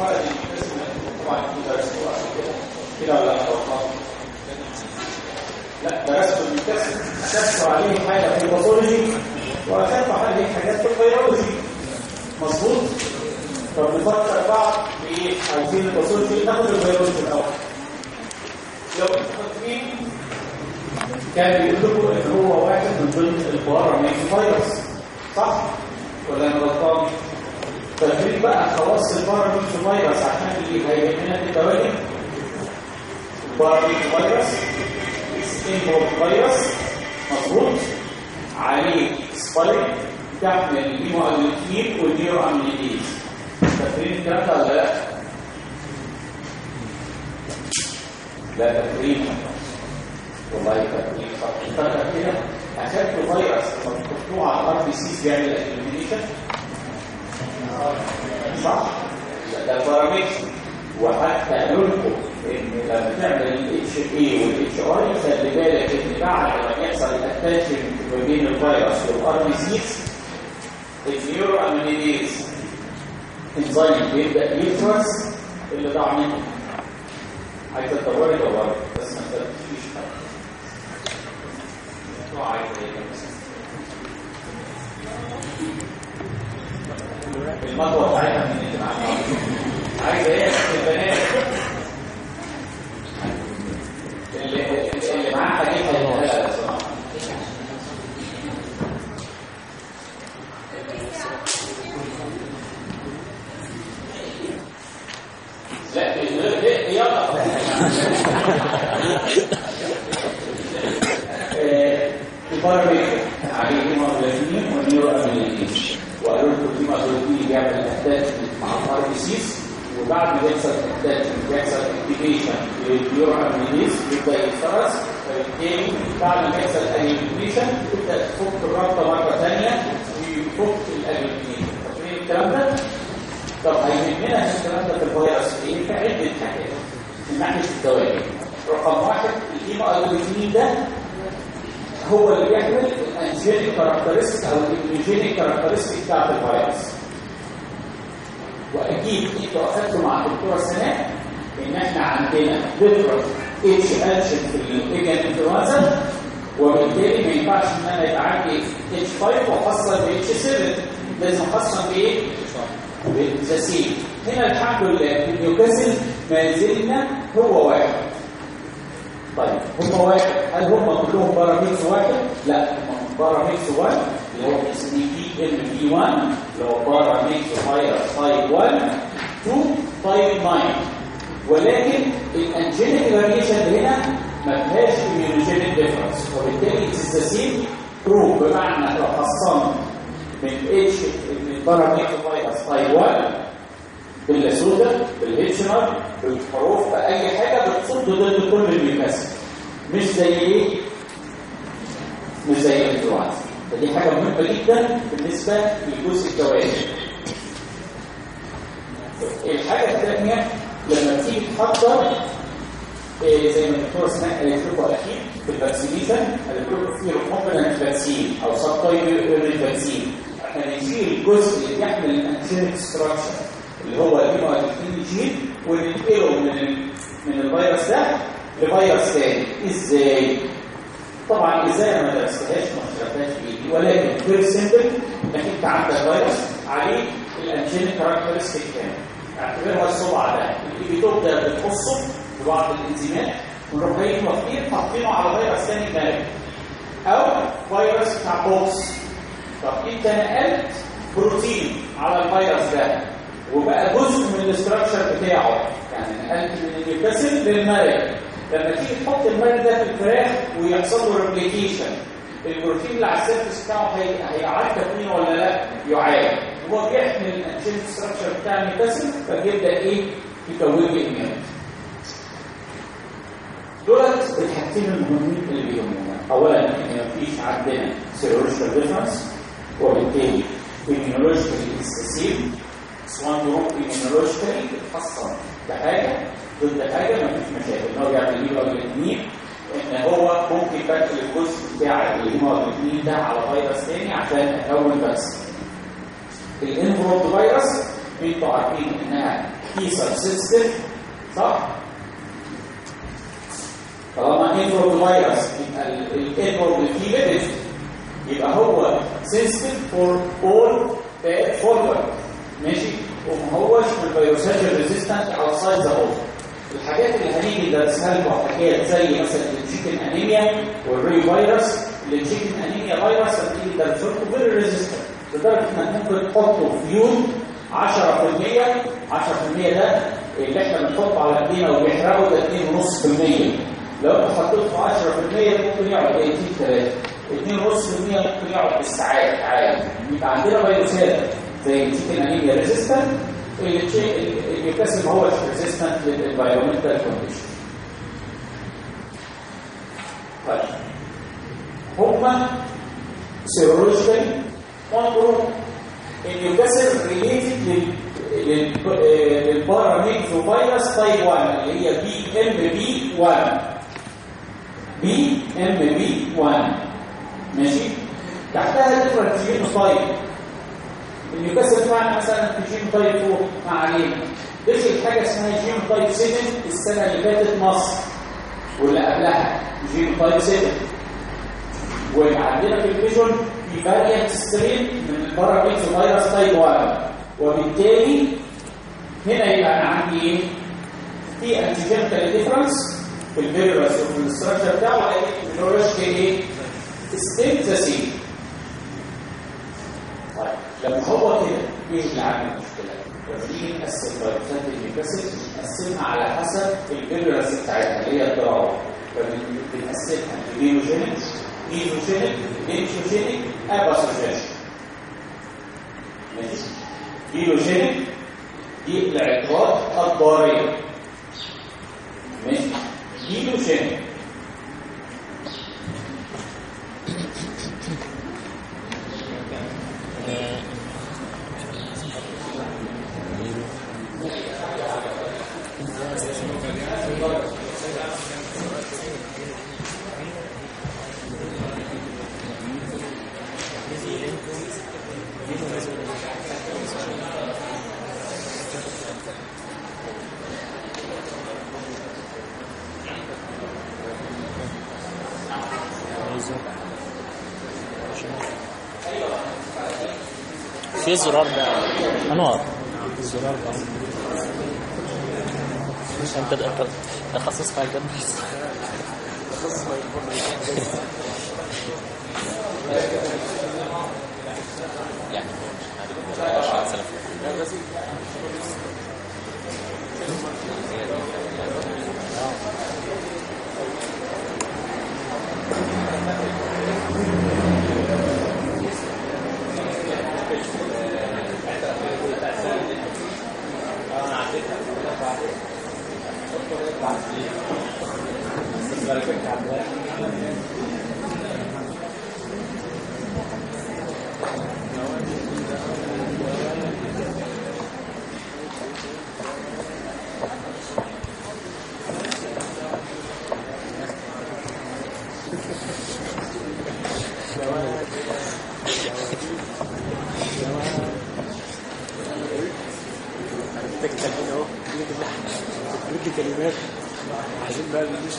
فرق الاسم طبعا في درسوه عشان كده كده ولا لا لا درسته المكسب اخذت عليه حاجة في ال pathology واخذت عليه حاجات في ال virology مظبوط طب نفكر بعض بايه عايزين ال pathology ناخد ال virology الأول لو أنتوا فاكرين كان بيقول لكم أن هو واحد من ضمن ال paramyxovirus صح؟ ولا أنا غلطان؟ فاكرين بقى خواص ال paramyxovirus عشان هيهمنا في الدواجن ال paramyxovirus. simple virus. مظبوط. عليه spike تحمل ال hemagglutinin وال neuraminidase فاكرين الكلام ده ولا لا؟ لا تقريبا والله تقريبا فكر كده اخدت فيروس مفتوح على الار بي سي بيعمل الكلينيشن صح؟ ده بارامتر وحتى لكم إن لما تعمل الاتش اي والاتش اي خلي بالك ان بعد ما يحصل الاتاتشمنت ما بين الفيروس والار بي سي النيورو اميليز انزيم بيبدأ يفرز اللي ضاع منه. عايز تدوري دوري بس ما تفتيش حاجة عايز إيه المطوه بتاعتها من اللي معاها عايز إيه البنات اللي اللي معاها حاجتها لا بصراحه لا يلا ال paramyxo عليه hemagglutinin و neuraminidase وقالوا لكم ال hemagglutinin بيعمل attach مع ال RB وبعد ما يحصل attach بيحصل activation لل neuraminidase يبدأ يتفرز فبالتالي بعد ما يحصل ال activation تبدا تفك الرابطة مرة ثانية ويفك ال activation فاكرين الكلام ده؟ طب هيهمنا الكلام ده في الفيروس إيه؟ في عده حاجات من ناحية الدواجن رقم واحد ال hemagglutinin ده هو اللي بيحمل ال antigenic characteristic أو ال antigenic characteristic بتاعت الفيروس. وأكيد أنتوا أخدتوا مع الدكتوره سناء إن إحنا عندنا different H antigen في ال avian influenza وبالتالي ما ينفعش إن أنا يبقى عندي اتش 5 واحصل ب اتش 7 لازم احصل بايه؟ بالجسيم هنا الحمد لله في نيوكاسل ما زلنا هو واحد. طيب هم واحد هل هم كلهم باراميكس واحد؟ لا هم باراميكس 1 اللي هو اسمه بي إل بي 1 اللي هو باراميكس فايروس تايب 1 2 تايب 9 ولكن الانجينيك فاريشن هنا ما فيهاش immunogenic difference وبالتالي same group بمعنى لو حصنا من H من paramyxo virus type 1 بال LaSota بال Hitchner بالحروف بأي حاجة ضد كل النيوكاسل مش زي إيه؟ مش زي الانفلونزا فدي حاجة مهمة جدا بالنسبة للجزء الدوائي الحاجة الثانية لما تيجي تحضر إيه زي ما الدكتور اسماء قالت لكم أكيد في ال vaccination قالت لكم في recombinant vaccine أو subtype vaccine إحنا بنشيل الجزء اللي بيحمل ال antigenic structure اللي هو ال hemagglutinin gene وننقله من. من الفيروس ده لفيروس ثاني إزاي؟ طبعا إزاي أنا ما درستهاش ما شرحتهاش بايدي ولكن very simple إنك أنت عندك فيروس عليه ال antigenic characteristic كام اعتبرها الصبع ده. اللي بتبدا بتقصه ببعض الإنزيمات ونروح جايين واخدين حاطينه على فيروس ثاني Marek أو فيروس بتاع pox. طب انت نقلت بروتين على الفيروس ده. وبقى جزء من ال structure بتاعه. يعني نقلت من النيوكاسل لما تيجي تحط ال Marek ده في الفراخ ويحصل له replication البروتين اللي على ال surface بتاعه هيعاد تكوينه ولا لا؟ يعاد. هو بيحمل ال antigen structure بتاع النيوكاسل فبيبدأ إيه؟ يكون لي الميات دولت الحاجتين المهمين اللي بيهمونا. اولا إن مفيش عندنا serological difference وبالتالي immunologically excessive. serogroup immunologically بتحصن بحاجة ضد حاجة مفيش مشاكل. إن هو بيعمل هيموجلوبين إن هو ممكن يبدل الجزء بتاع الهيموجلوبين ده على فيروس تاني عشان اكون بس. الانفلوب فيروس أنتوا عارفين إنها تي سبسيستم صح؟ طالما انفورد فيروس يبقى الانفورد فيه ليميت يبقى هو سيستم فور اول فورورد ماشي؟ وما هوش الفيروسات الريزيستنت اوتسايد ذا بودي الحاجات اللي هنيجي ندرسها لكم حكايات زي مثلا التشيكن انيميا والري فيروس. التشيكن انيميا فيروس هتيجي ندرسه لكم فيري ريزيستنت لدرجة إنك ممكن تحطه في يوم 10% 10% ده اللي إحنا بنحطه على إيدينا وبيحرقه ده 2.5% لو أنت حطيته في 10% ممكن يقعد دقيقتين ثلاثة 2.5% ممكن يقعد بالساعات عادي. يبقى عندنا فيروسات. زي التشيكن انيميا ريزيستنت يكتسب هو ريزيستنت للانفايرمنتال كونديشن طيب هما سيرولوجيكال انظروا ان يكتسب ريليتد للباراميكرو فيروس تايب 1 اللي هي بي ام بي 1 PMV 1 ماشي تحتها different genotype النيوكاسل بتاعنا مثلا في genotype 4 ما علينا. دخل حاجة اسمها genotype 7 السنة اللي فاتت مصر. واللي قبلها genotype 7 وعندنا في ال pigeon في variant strain من ال paramyxovirus type 1 وبالتالي هنا يبقى أنا عندي إيه؟ في antigenical difference في الفيروس وفي ال structure بتاعه ولكن الفيروس إيه؟ still the same هو كده إيه اللي عامل مشكله؟ فبنيجي نقسم فيروسات النيوكاسل نقسمها على حسب ال virulence بتاعتها اللي هي الضراوه فبنقسمها ل velogenic mesogenic lentogenic apathogenic ماشي بيوجينيك دي العقارات الضاريه ماشي بيوجينيك في الزرار ده انوار الزرار ده مش انت انت تخصص في الجنة يعني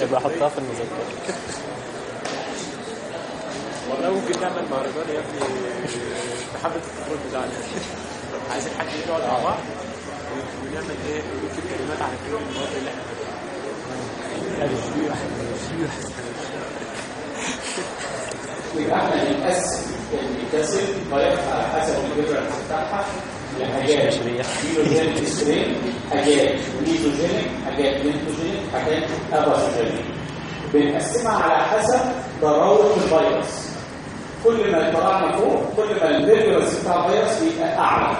يبقى احطها في المذكرة والله ممكن نعمل مهرجان يا ابني بحبة الفول بتاعنا عايزين حد يجي يقعد مع بعض ونعمل إيه ونكتب كلمات عن كل المواد اللي إحنا إحنا بنقسم الكاسل طريقة على حسب الفيجرنس بتاعها. لحاجات بيوجينيك سترين حاجات mesogenic حاجات lentogenic حاجات apathogenic بنقسمها على حسب ضراوة الفيروس. كل ما طلعنا فوق كل ما ال virulence بتاع الفيروس بيبقى أعلى.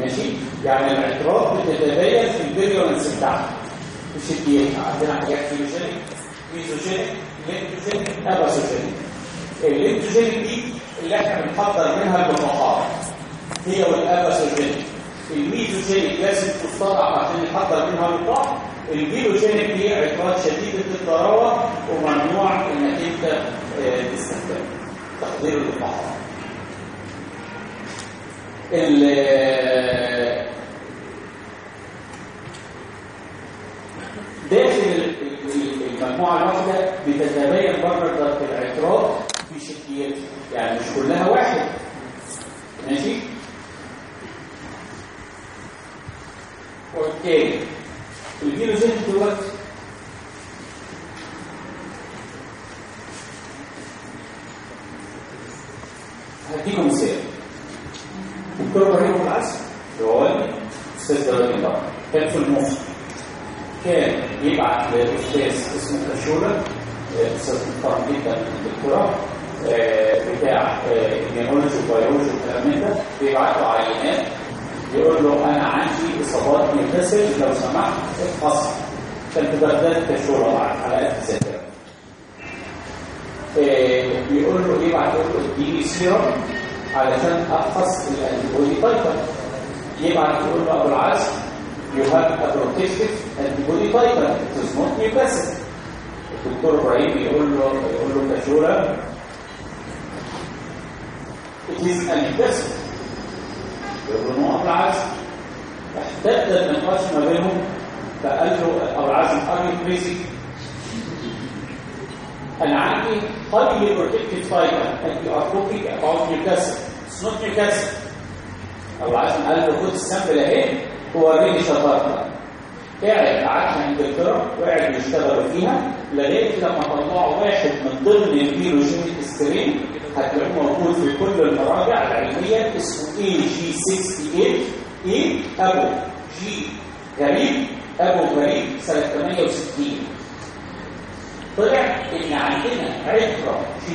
ماشي؟ يعني الاعتراض بتتبين في ال virulence بتاعها. مش الدي عندنا حاجات velogenic mesogenic lentogenic apathogenic ال lentogenic دي اللي إحنا بنحضر منها اللقاحات هي والاباسوجينيك الميزوجينيك لازم تستطع عشان نحضر منها اللقاح البيوجينيك دي عقارات شديدة الضراوه وممنوع إنك أنت آه، تستخدمها. تحضير اللقاحات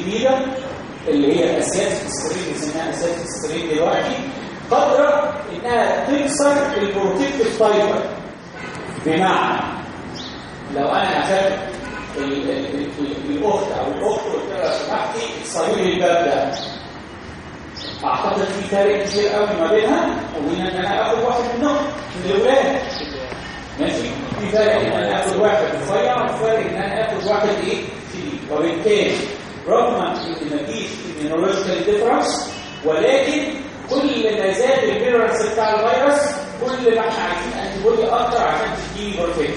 شديده اللي هي أساس ال strain اسمها أساس ال strain دلوقتي. قادرة إنها تكسر ال protective barrier بمعنى لو أنا اخدت الأخت أو الأخت قلت لها سمحتي اكسري لي الباب ده. أعتقد في فرق كتير قوي ما بينها وبين ان أنا اخد واحد منهم من الأولاد. ماشي؟ في فرق إن أنا اخد واحد رفيع وفرق إن أنا اخد واحد إيه؟ شديد وبالتالي رغم ان مفيش immunological difference ولكن كل ما زاد ال virulence بتاع الفيروس كل ما إحنا عايزين antibody أكتر عشان تديني protection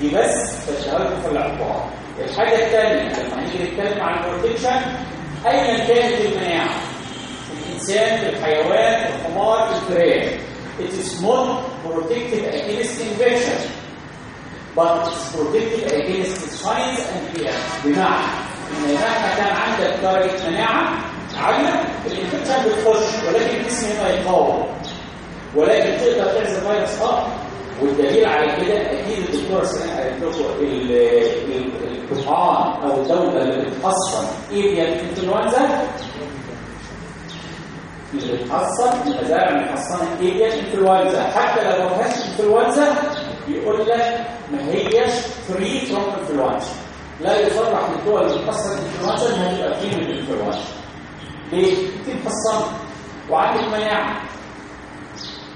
دي بس بشتغل في الاعتبار الحاجة الثانية لما نيجي نتكلم عن ال protection ايا كانت المناعة؟ الإنسان الحيوان الحمار في it is not protected against infection but it's protected against signs and fears بمعنى مهما كان عندك درجه مناعه عالية ال infection بتخش ولكن الجسم هنا يقاوم ولكن تقدر تعزل فيروس آه والدليل على كده أكيد الدكتور القطعان أو الدولة اللي بتحصن avian انفلونزا اللي بتحصن المزارع اللي محصنه avian انفلونزا حتى لو ما فيهاش انفلونزا يقول لك ما هياش free from انفلونزا لا يصرح للدول اللي بتحصن انفلونزا إنها تبقى free من الانفلونزا ليه؟ تتحصن وعندك مناعة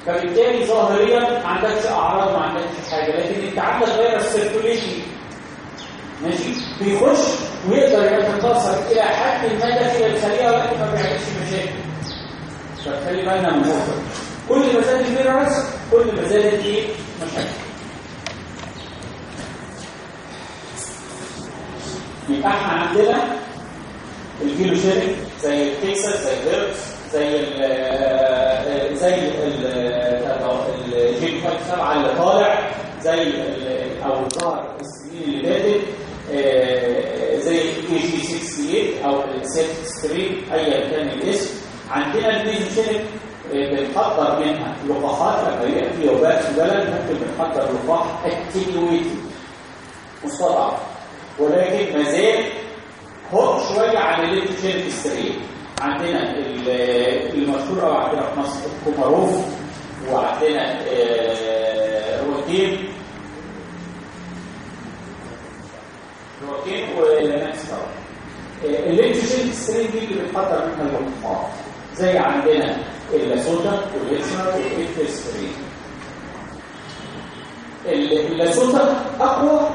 فبالتالي ظاهريا ما عندكش أعراض ما عندكش حاجة. لكن انت عندك virus circulation ماشي؟ بيخش ويقدر يتكاثر إلى حد ما داخل الخلية ولكن ما بيعملش مشاكل. فخلي بالنا من كل ما زاد الفيروس كل ما زادت إيه مشاكل. يبقى إحنا عندنا الفيلوجينيك زي الكيسر زي الهيربس زي ال زي الجين 7 اللي طالع زي أو الظهر السنين اللي فاتت زي الاي جي 68 أو السيت ستريم ايا كان الاسم. عندنا ال velogenic بنحضر منها لقاحات لما يبقى في وباء في بلد ممكن بنحضر لقاح attenuated مستضعف ولكن ما زال hot شوية عن ال lentogenic strain عندنا المشهوره وعندنا في مصر كوماروف وعندنا روكين روكين ولانكستر ال lentogenic strain دي اللي بتحضر منها اللقاحات زي عندنا اللاسوتا والهيتشنر وال F strain اللاسوتا أقوى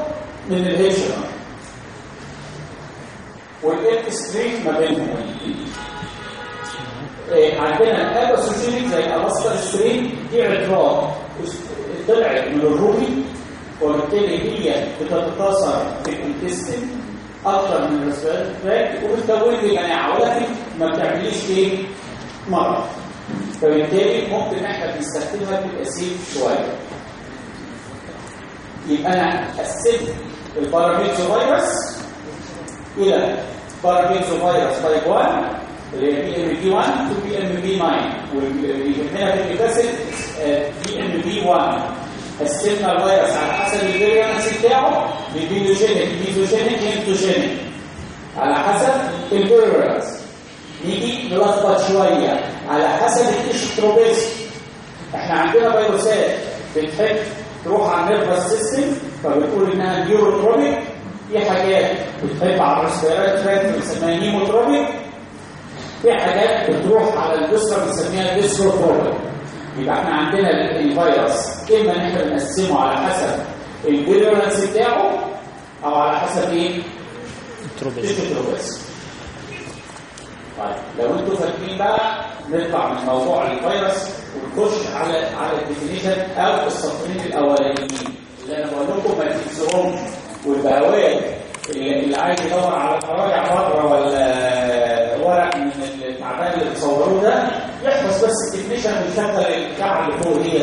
من الهيتشنر وال F strain ما بينهم. عندنا ال apathogenic زي ال apathogenic strain دي عترات طلعت من الرومي وبالتالي هي بتتكاثر في ال intestine أكتر من ال respiratory وبتكون لي مناعه ولكن ما بتعمليش إيه؟ مرض فبالتالي ممكن إحنا بنستخدمها في الاسيد شوية. يبقى أنا قسمت ال paramyxovirus إلى paramyxovirus type 1 اللي هي بي ام بي 1 تو بي ام بي 9 وهنا في النيوكاسل PMV 1 قسمنا الفيروس على حسب ال virulence بتاعه ل velogenic mesogenic lentogenic على حسب ال virulence نيجي نلخبط شوية على حسب ال tropism إحنا عندنا فيروسات بتحب تروح على ال nervous system فبتقول إنها neurotropic في حاجات بتحب على ال respiratory tract بنسميها pneumotropic في حاجات بتروح على ال viscera بنسميها viscerotropic يبقى إحنا عندنا الفيروس إما إن إحنا بنقسمه على حسب ال virulence بتاعه أو على حسب إيه؟ ال tropism طيب لو أنتوا فاكرين بقى نطلع من موضوع الفيروس ونخش على على ال definition أو السطرين الأولانيين. اللي أنا بقول لكم ما تنسوهمش. والبهوات اللي, عايز يدور على مراجع بره ولا ورق من التعبان اللي بتصوروه ده يحفظ بس ال definition ويشغل البتاع اللي فوق دي.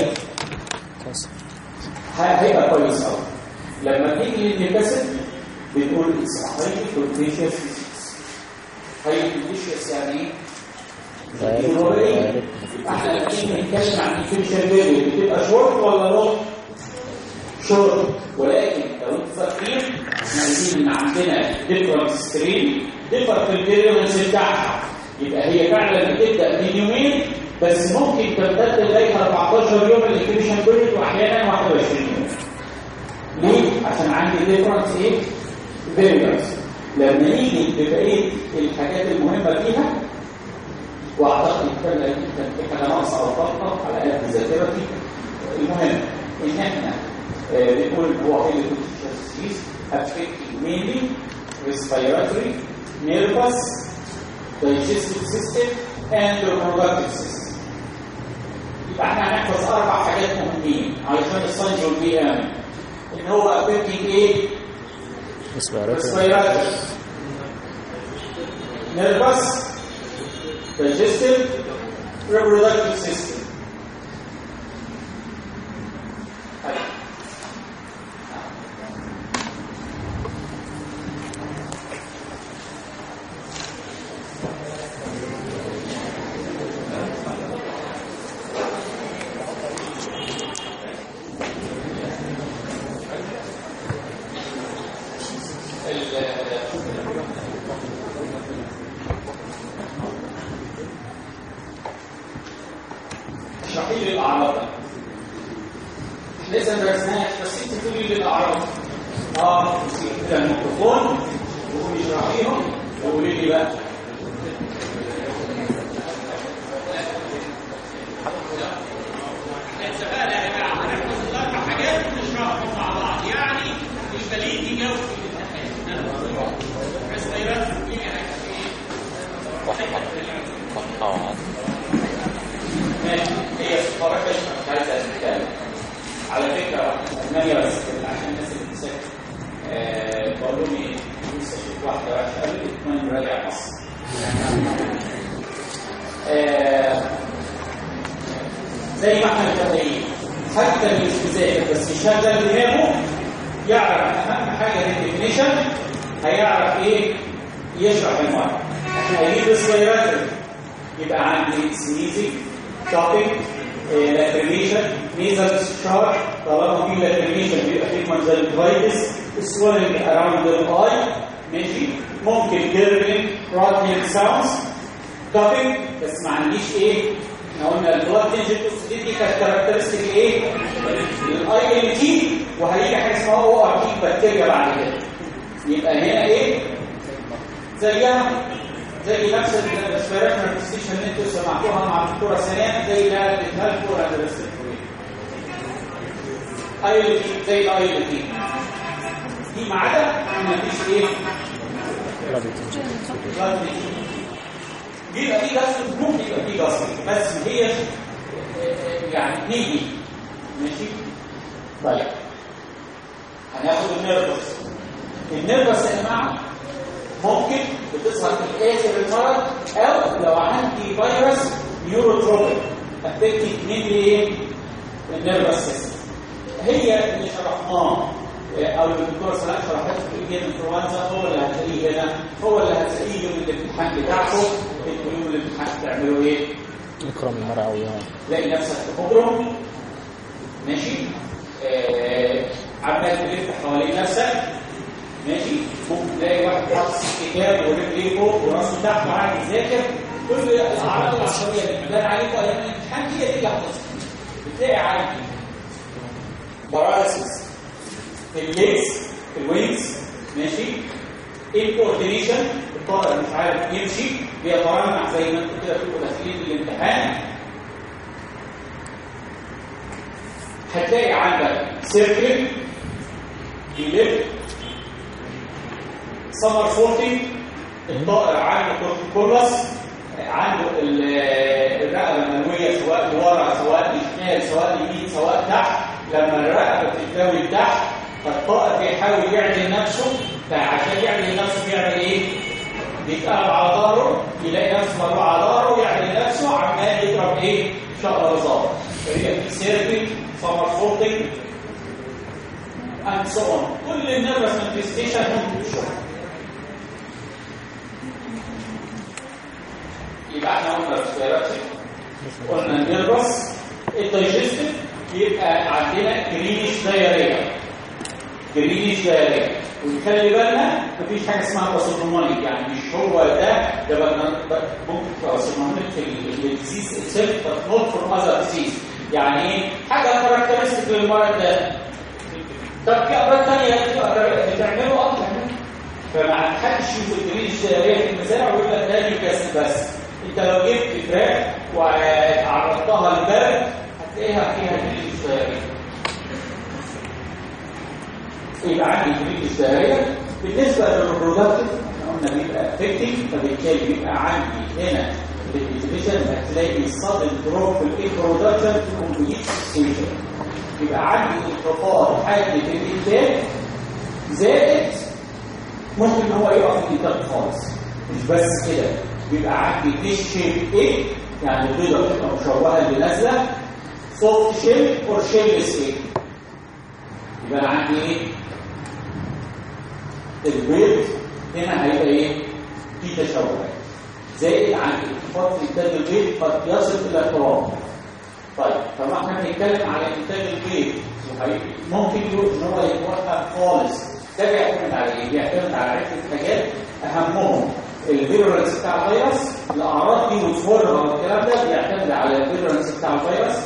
هيبقى كويس قوي لما تيجي للنيوكاسل بتقول it's highly contagious highly contagious يعني إيه؟ إحنا لما نتكلم عن period بتبقى شورت ولا long؟ short ولكن إحنا عايزين إن عندنا different strain differ في ال virulence بتاعها. يبقى هي فعلا بتبدأ من يومين بس ممكن تمتد لغاية 14 يوم ال incubation period واحيانا 21 يوم. ليه؟ عشان عندي different إيه؟ virulence لما نيجي ببقيه الحاجات المهمة فيها وأعتقد كان في حاجة ناقصة أو غلطه على قد ذاكرتي المهم إن إحنا آه، بنقول هو في الكونتيشنز affecting mainly respiratory nervous digestive system and reproductive system يبقى احنا هنحفظ اربع حاجات مهمين علشان الساينز والبي ام ان هو affecting ايه respiratory nervous digestive reproductive system blood دي يبقى في جاست ممكن يبقى في جاست بس هي يعني نيجي ماشي طيب النيرفس يا جماعة ممكن بتظهر في اخر المرض أو لو عندي فيروس نيوروتروبيك افكتد مين إيه النيرفس سيستم هي اللي شرحناه أو الدكتور سلام شرحته في إيه الانفلونزا هو اللي هتلاقيه هنا. هو اللي هتلاقيه يوم الامتحان بتاعكم أنتوا يوم الامتحان بتعملوا إيه؟ اكرم المرعى تلاقي نفسك في مجرم ماشي؟ آه عمال تلف حوالين نفسك. ماشي؟ ممكن تلاقي واحد حاطط كتاب ورجليه فوق ورأسه تحت وقاعد يذاكر. كل الأعراض العصبية اللي بتبان عليك أيام الامتحان هي دي اللي هتحصل بتلاقي عندي paralysis في ال legs في ال wings ماشي. incoordination الطائر مش عارف يمشي. بيترنح زي ما أنتم كده بتبقوا داخلين الامتحان. هتلاقي عندك circle يلف. somersault الطائر عنده torticollis عنده الرقبة الملوية سواء لورا سواء لشمال سواء يمين سواء تحت. لما الرقبة بتكون تحت فالطائر بيحاول يعدل نفسه فعشان يعدل نفسه بيعمل إيه؟ بيتقلب على ظهره يلاقي نفسه مرة على ظهره يعدل نفسه عمال يضرب إيه؟ شقر ظهره فهي في سيرفي سمر and so on. كل ال nervous manifestation ممكن تشوفها يبقى إحنا قلنا ال respiratory قلنا ال nervous ال digestive يبقى عندنا greenish diarrhea greenish diarrhea ونخلي بالنا مفيش حاجة اسمها pathognomonic يعني مش هو ده ده ممكن في ال disease itself بس not for other disease يعني إيه حاجة characteristic للمرض ده طب في امراض ثانية بتعمله أكتر فما حدش يشوف ال greenish diarrhea في المزارع ويقول لك ده نيوكاسل بس. انت لو جبت فراخ وعرضتها للبرد هتلاقيها فيها greenish diarrhea يبقى عندي greenish diarrhea بالنسبة لل reproductive إحنا قلنا بيبقى affecting فبالتالي بيبقى عندي هنا ال definition هتلاقي sudden drop في ال egg production في complete cessation يبقى عندي انخفاض حاد في الإنتاج زائد ممكن هو يقف في الإنتاج خالص. مش بس كده بيبقى عندي misshape إيه يعني البيضه بتبقى مشوهة اللي نازله soft shell or shell-less إيه يبقى عندي إيه؟ البيض هنا هيبقى إيه؟ في تشوه. زائد عندي انخفاض في انتاج البيض قد يصل إلى التراب. طيب طب إحنا بنتكلم على انتاج البيض. ممكن إن هو يتوقف خالص. ده بيعتمد على إيه؟ بيعتمد على عدة حاجات أهمهم. ال virulence بتاع الفيروس الأعراض دي وصورها والكلام ده بيعتمد على ال virulence بتاع الفيروس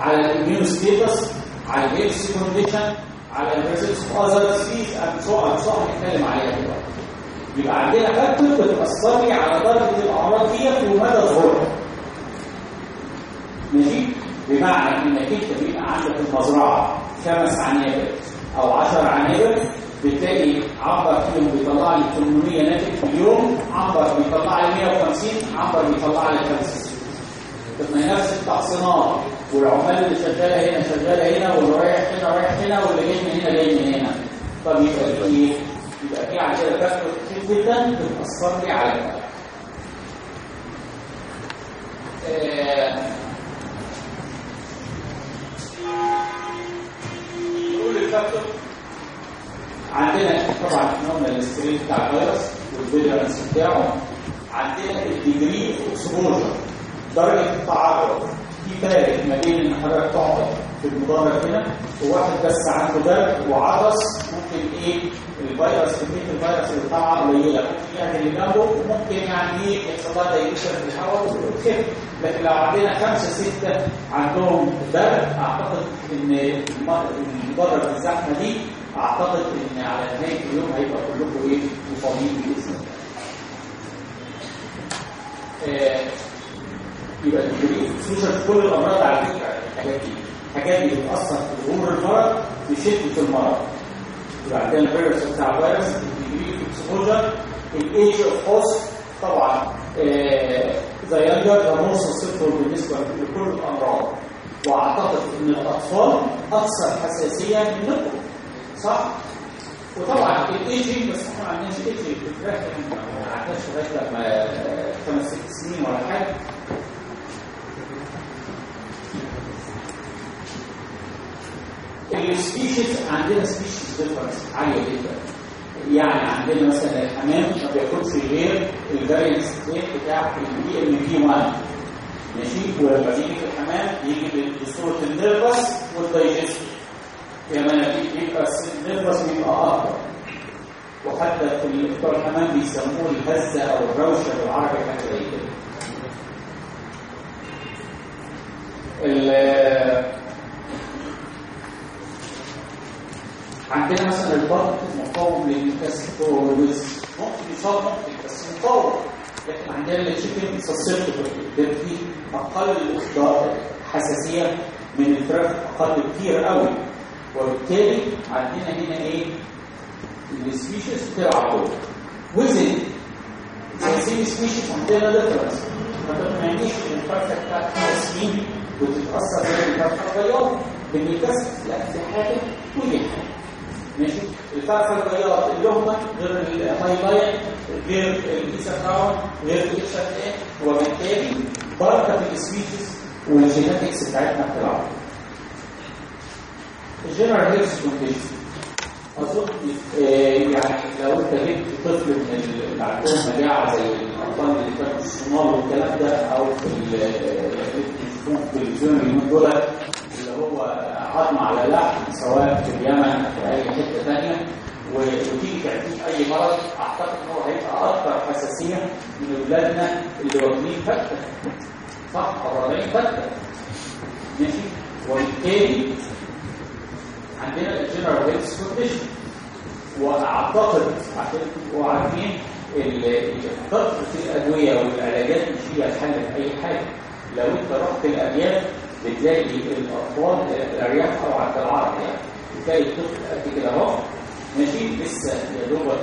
على ال immune status على ال health condition على ال presence of other disease and so and so هنتكلم عليها دلوقتي. يبقى عندنا factor بتاثر لي على درجة الاعراض ديت ومدى ظهورها ماشي؟ بمعنى إنك أنت بيبقى عندك المزرعة خمس عنابر أو 10 عنابر بتلاقي عنبر فيهم بيطلع لي 800 ناتج في اليوم عنبر بيطلع لي 150 عنبر بيطلع لي 50 طب ما هي نفس التحصينات والعمال اللي شغالة هنا شغالة هنا واللي رايح هنا رايح هنا واللي جاي من هنا جاي من هنا. طب يبقى في إيه؟ يبقى في عندنا فاكتور كتير جدا بتاثر لي على الوضع. نقول ال factor عندنا طبعا قلنا ال strain بتاع الفيروس وال virulence بتاعه. عندنا ال degree of exposure درجة التعرض. في فارق ما بين ان حضرتك تقعد في المدرج هنا وواحد بس عنده برد وعطس ممكن إيه الفيروس كمية الفيروس اللي طالعة قليلة ممكن يعمل اللي جنبه وممكن يعني إيه يحصل لها dilution في الهواء وتخف لكن لو عندنا خمسة ستة عندهم برد أعتقد إن المدرج الزحمة دي أعتقد إن على نهاية اليوم هيبقى كلكم إيه مصابين بإذن الله. يبقى ال degree في كل الأمراض على فكرة. الحاجات دي دي بتأثر في ظهور المرض بشده المرض. يبقى عندنا ال virulence بتاع الفيروس ال degree exposure ال age of host طبعا زي ده موصل صفر بالنسبة لكل الأمراض. وأعتقد إن الأطفال أكثر حساسية منكم. صح؟ وطبعا الايجنج بس إحنا ما عندناش ايجنج يعني ما عندناش لغاية لما خمس ست سنين ولا حاجة. ال species عندنا species difference عاليه جدا يعني عندنا مثلا الحمام ما بياكلش غير ال variants بتاع ال PMV 1 ماشي ولما بيجي في الحمام بيجي بصوره ال nervous وال digestive كمان بيبقى ال nervous بيبقى اكبر وحتى في بتوع الحمام بيسموه الهزة أو الروشة بالعربي حاجة زي كده عندنا مثلا البط مقاوم لل Newcastle disease ممكن يصاب مقاوم لكن عندنا ال chicken susceptible فيه أقل حساسية من الفراخ أقل كتير قوي. وبالتالي عندنا هنا إيه؟ ال species بتلعب دور within the species عندنا difference ما تقنعنيش إن الفرخة بتاعت خمس سنين وتتاثر الفرخه البياض. بالمكسف لا دي حاجة ودي حاجة. ماشي؟ الفرخه البياض اللهمه غير الهايلايت غير الايسافراون غير الاكسافاء وبالتالي بركة السبيشيز والجيناتكس بتاعتنا بتلعب. الجنرال هيلث كونديشن أظن يعني لو أنت جبت طفل من اللي عندهم مجاعه زي الأطفال اللي كانوا في الصومال والكلام ده أو في في التلفزيون اليومين دول اللي هو عظم على لحم سواء في اليمن في أي حتة ثانية وتيجي تعطيه أي مرض أعتقد إن هو هيبقى أكثر حساسية من أولادنا اللي واكلين فتة. صح؟ قرارين فتة. ماشي؟ وبالتالي عندنا ال general health condition وأعتقد عشان تبقوا عارفين كثره الأدوية والعلاجات مش هي الحل في اي حاجة. لو أنت رحت الارياف بتلاقي الأطفال الأرياف أو عند العرب يعني. بتلاقي الطفل قد كده أهو. ماشي؟ لسه يا دوبك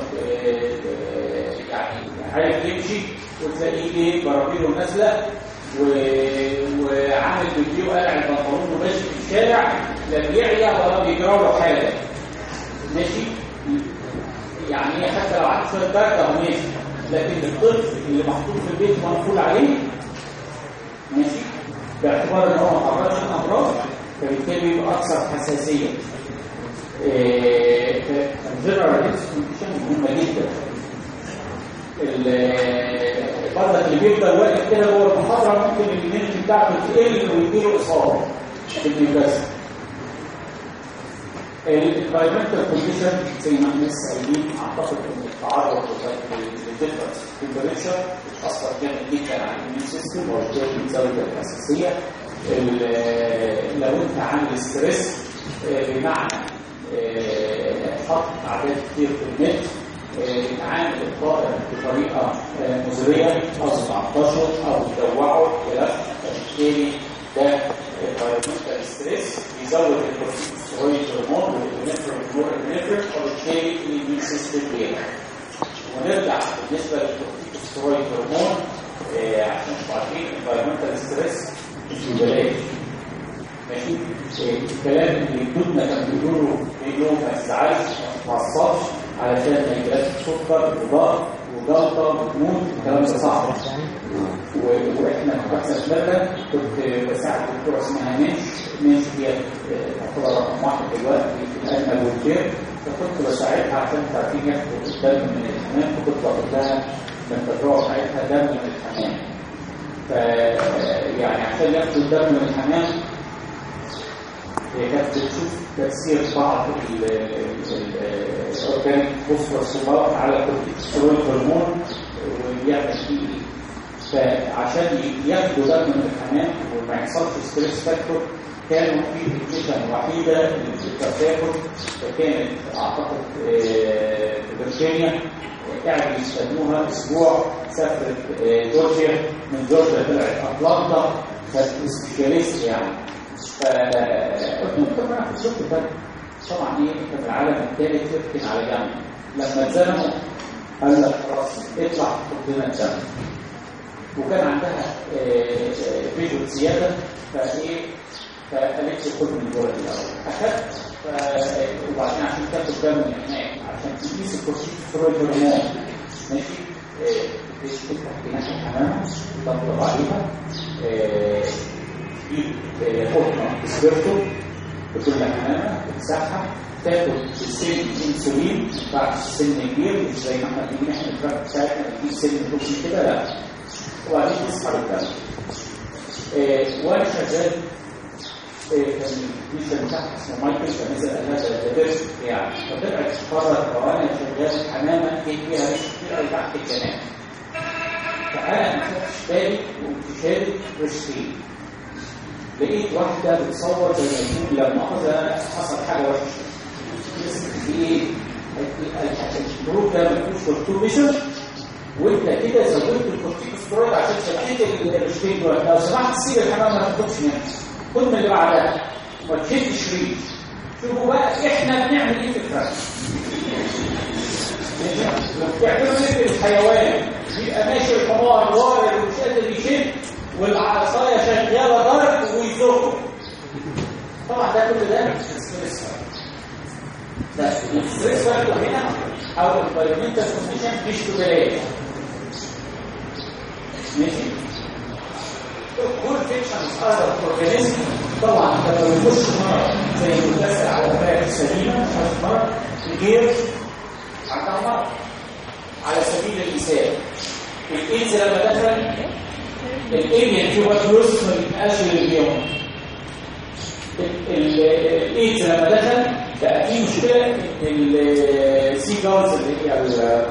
يعني عارف يمشي. وتلاقيه إيه؟ برابيره نازلة. وعامل فيديو قلع البنطلون وماشي في الشارع. لا بيعيا ولا بيجرى له حاجة. ماشي؟ يعني حتى لو عنده شوية برد اهو ماشي لكن الطفل اللي محطوط في البيت منقول عليه ماشي؟ باعتبار إن هو ما تعرضش لامراض فبالتالي بيبقى أكثر حساسية. ال general health condition مهمة جدا. برضك اللي بيفضل واقف كده جوه المحاضرة ممكن ال immunity بتاعته تقل ويجيله إصابة بال Newcastle ال environmental condition زي ما إحنا لسه قايلين أعتقد إن التعرض لل different temperature بتاثر جامد جدا على ال immune system وبالتالي بتزود الحساسيه لو أنت عامل stress بمعنى حط أعداد كتير في النت تعامل الطائر بطريقة مزرية أو 19 أو تدوعه إلى بالتالي ده environmental stress بيزود ال corticosteroid hormone وال epinephrine وال norepinephrine وبالتالي ال immune system بيقل ونرجع بالنسبة لل corticosteroid hormone عشان تبقوا عارفين environmental stress مش ببلاش ماشي الكلام اللي جدودنا كانوا بيقولوا انه ما تزعلش ما تعصبش علشان ما يجيلكش سكر وضغط وجلطه وتموت الكلام ده صعب وإحنا في مره كنت بساعد دكتوره اسمها منش منش دي تعتبر رقم واحد دلوقتي في الاجمل والخير فكنت بساعدها عشان تعرفين ياخدوا الدم من الحمام فكنت باخد لها من التجربه بتاعتها دم من الحمام. ف يعني عشان ياخدوا الدم من الحمام كانت بتشوف تأثير بعض ال organic phosphorus على ال corticosteroid hormone ويعمل فيه فعشان ياخدوا دم من الحمام وما يحصلش stress factor كانوا في ال application الوحيده اللي بتاخد كانت اعتقد في بريطانيا قاعد يستخدموها أسبوع سافرت جورجيا من جورجيا طلعت اتلانتا كانت يعني فقلت له طب أنا في الشغل ده طبعا إيه في العالم الثالث يركن على جنب لما اتزنقوا قال لك خلاص اطلع لنا الدم وكان عندها فيجوال زياده فايه فقالت لي خد من الجرعه الأول اخذت وبعدين عشان تاخد ده من هناك عشان تقيس الكورتيكوستيرويد هرمون ماشي آه، تفتح جناح الحمامه تطلب عليها آه، آه، قطنه سبيرتو بكل حمامه تمسحها تاخد السن انسولين بعد السن كبير مش زي ما إحنا بنيجي إحنا الدراج بتاعتنا بنجيب سن توكسي كده لا. وبعدين تسحب الدم آه، وأنا شغال كان الميشن بتاعها اسمه مايكل كان نزل قال هذا ده درس يعني فطلعت قرر وأنا شغال حمامة في فيها؟ ريش كتير قوي تحت الجنان فأنا ما خدتش بالي وكنت ريشتين لقيت واحدة بتصور زي ما يكون لما مؤاخذه حصل حاجة وحشة. في؟ الجروب ده ما فيهوش كورتيكوميشن وانت كده زودت الكورتيكوسترويد عشان شديت الريشتين دول لو سمحت سيب الحمام ما تاخدش منها خد من اللي بعدها. وما تشدش ريش. شوفوا بقى إحنا بنعمل إيه في الفرق بتعملوا إيه في الحيوان يبقى ماشي الحمار وارد ومش قادر يشد. والعصاية شغالة ضرب ويزقه طبعا ده كل ده؟ ستريس الستريس فاكتور هنا. أو البايومنتال كونديشن مش ببلاش ماشي؟ كل فيكشن اذر أورجانيزم. طبعا لما بيخش مرض زي المتسع على الفئه السليمة مش مرض الغير عندها مرض على سبيل المثال الإيدز لما دخل ال avian tuberculosis ما بيتنقلش للبيوم الايدز لما دخل؟ بقى في مشكلة ال sea gulls اللي هي ال-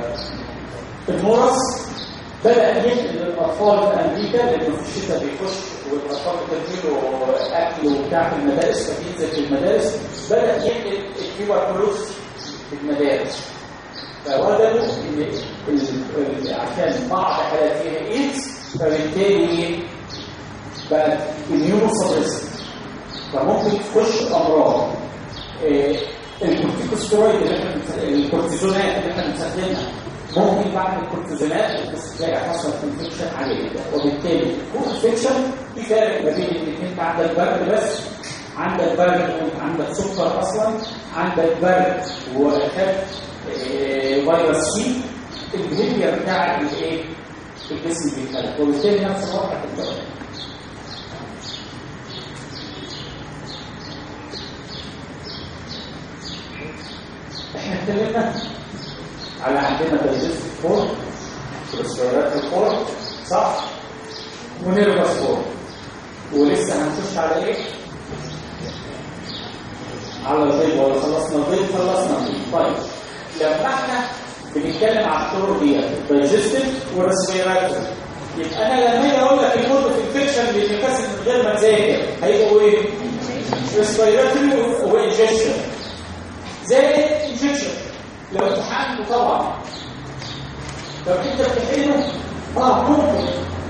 النورس بدأ ينقل للأطفال في أمريكا لأنه في الشتاء بيخش والأطفال بتديله أكل وبتاع في المدارس فبينزل في المدارس بدأ ينقل ال tuberculosis في المدارس. فوجدوا ال- عشان بعض حالات فيها إيدز فبالتالي بقت immunosuppressant فممكن تخش أمراض. آه، الكورتيكوسترويد اللي إحنا الكورتيزونات اللي إحنا بنستخدمها. ممكن بعد الكورتيزونات تلاقي حصل infection عليه وبالتالي co-infection. في فرق ما بين الاثنين عندك برد بس عندك برد وانت عندك سكر أصلا عندك برد آه، فيروس C ال behavior بتاع الإيه؟ الجسم بيتخلق وبالتالي نفس الوضع في إحنا اتكلمنا على عندنا digestive form respiratory form صح؟ و nervous form. ولسه هنخش على إيه؟ على البيض ولا خلصنا البيض خلصنا البيض طيب. لما إحنا بنتكلم على الطرق دي digestive و respiratory يبقى أنا لما أجي أقول لك ال mode of infection بيتكسر من غير ما تذاكر هيبقوا إيه؟ respiratory و ingestion زائد ingestion لو امتحنته طبعا. لو انت بتحقنه آه ممكن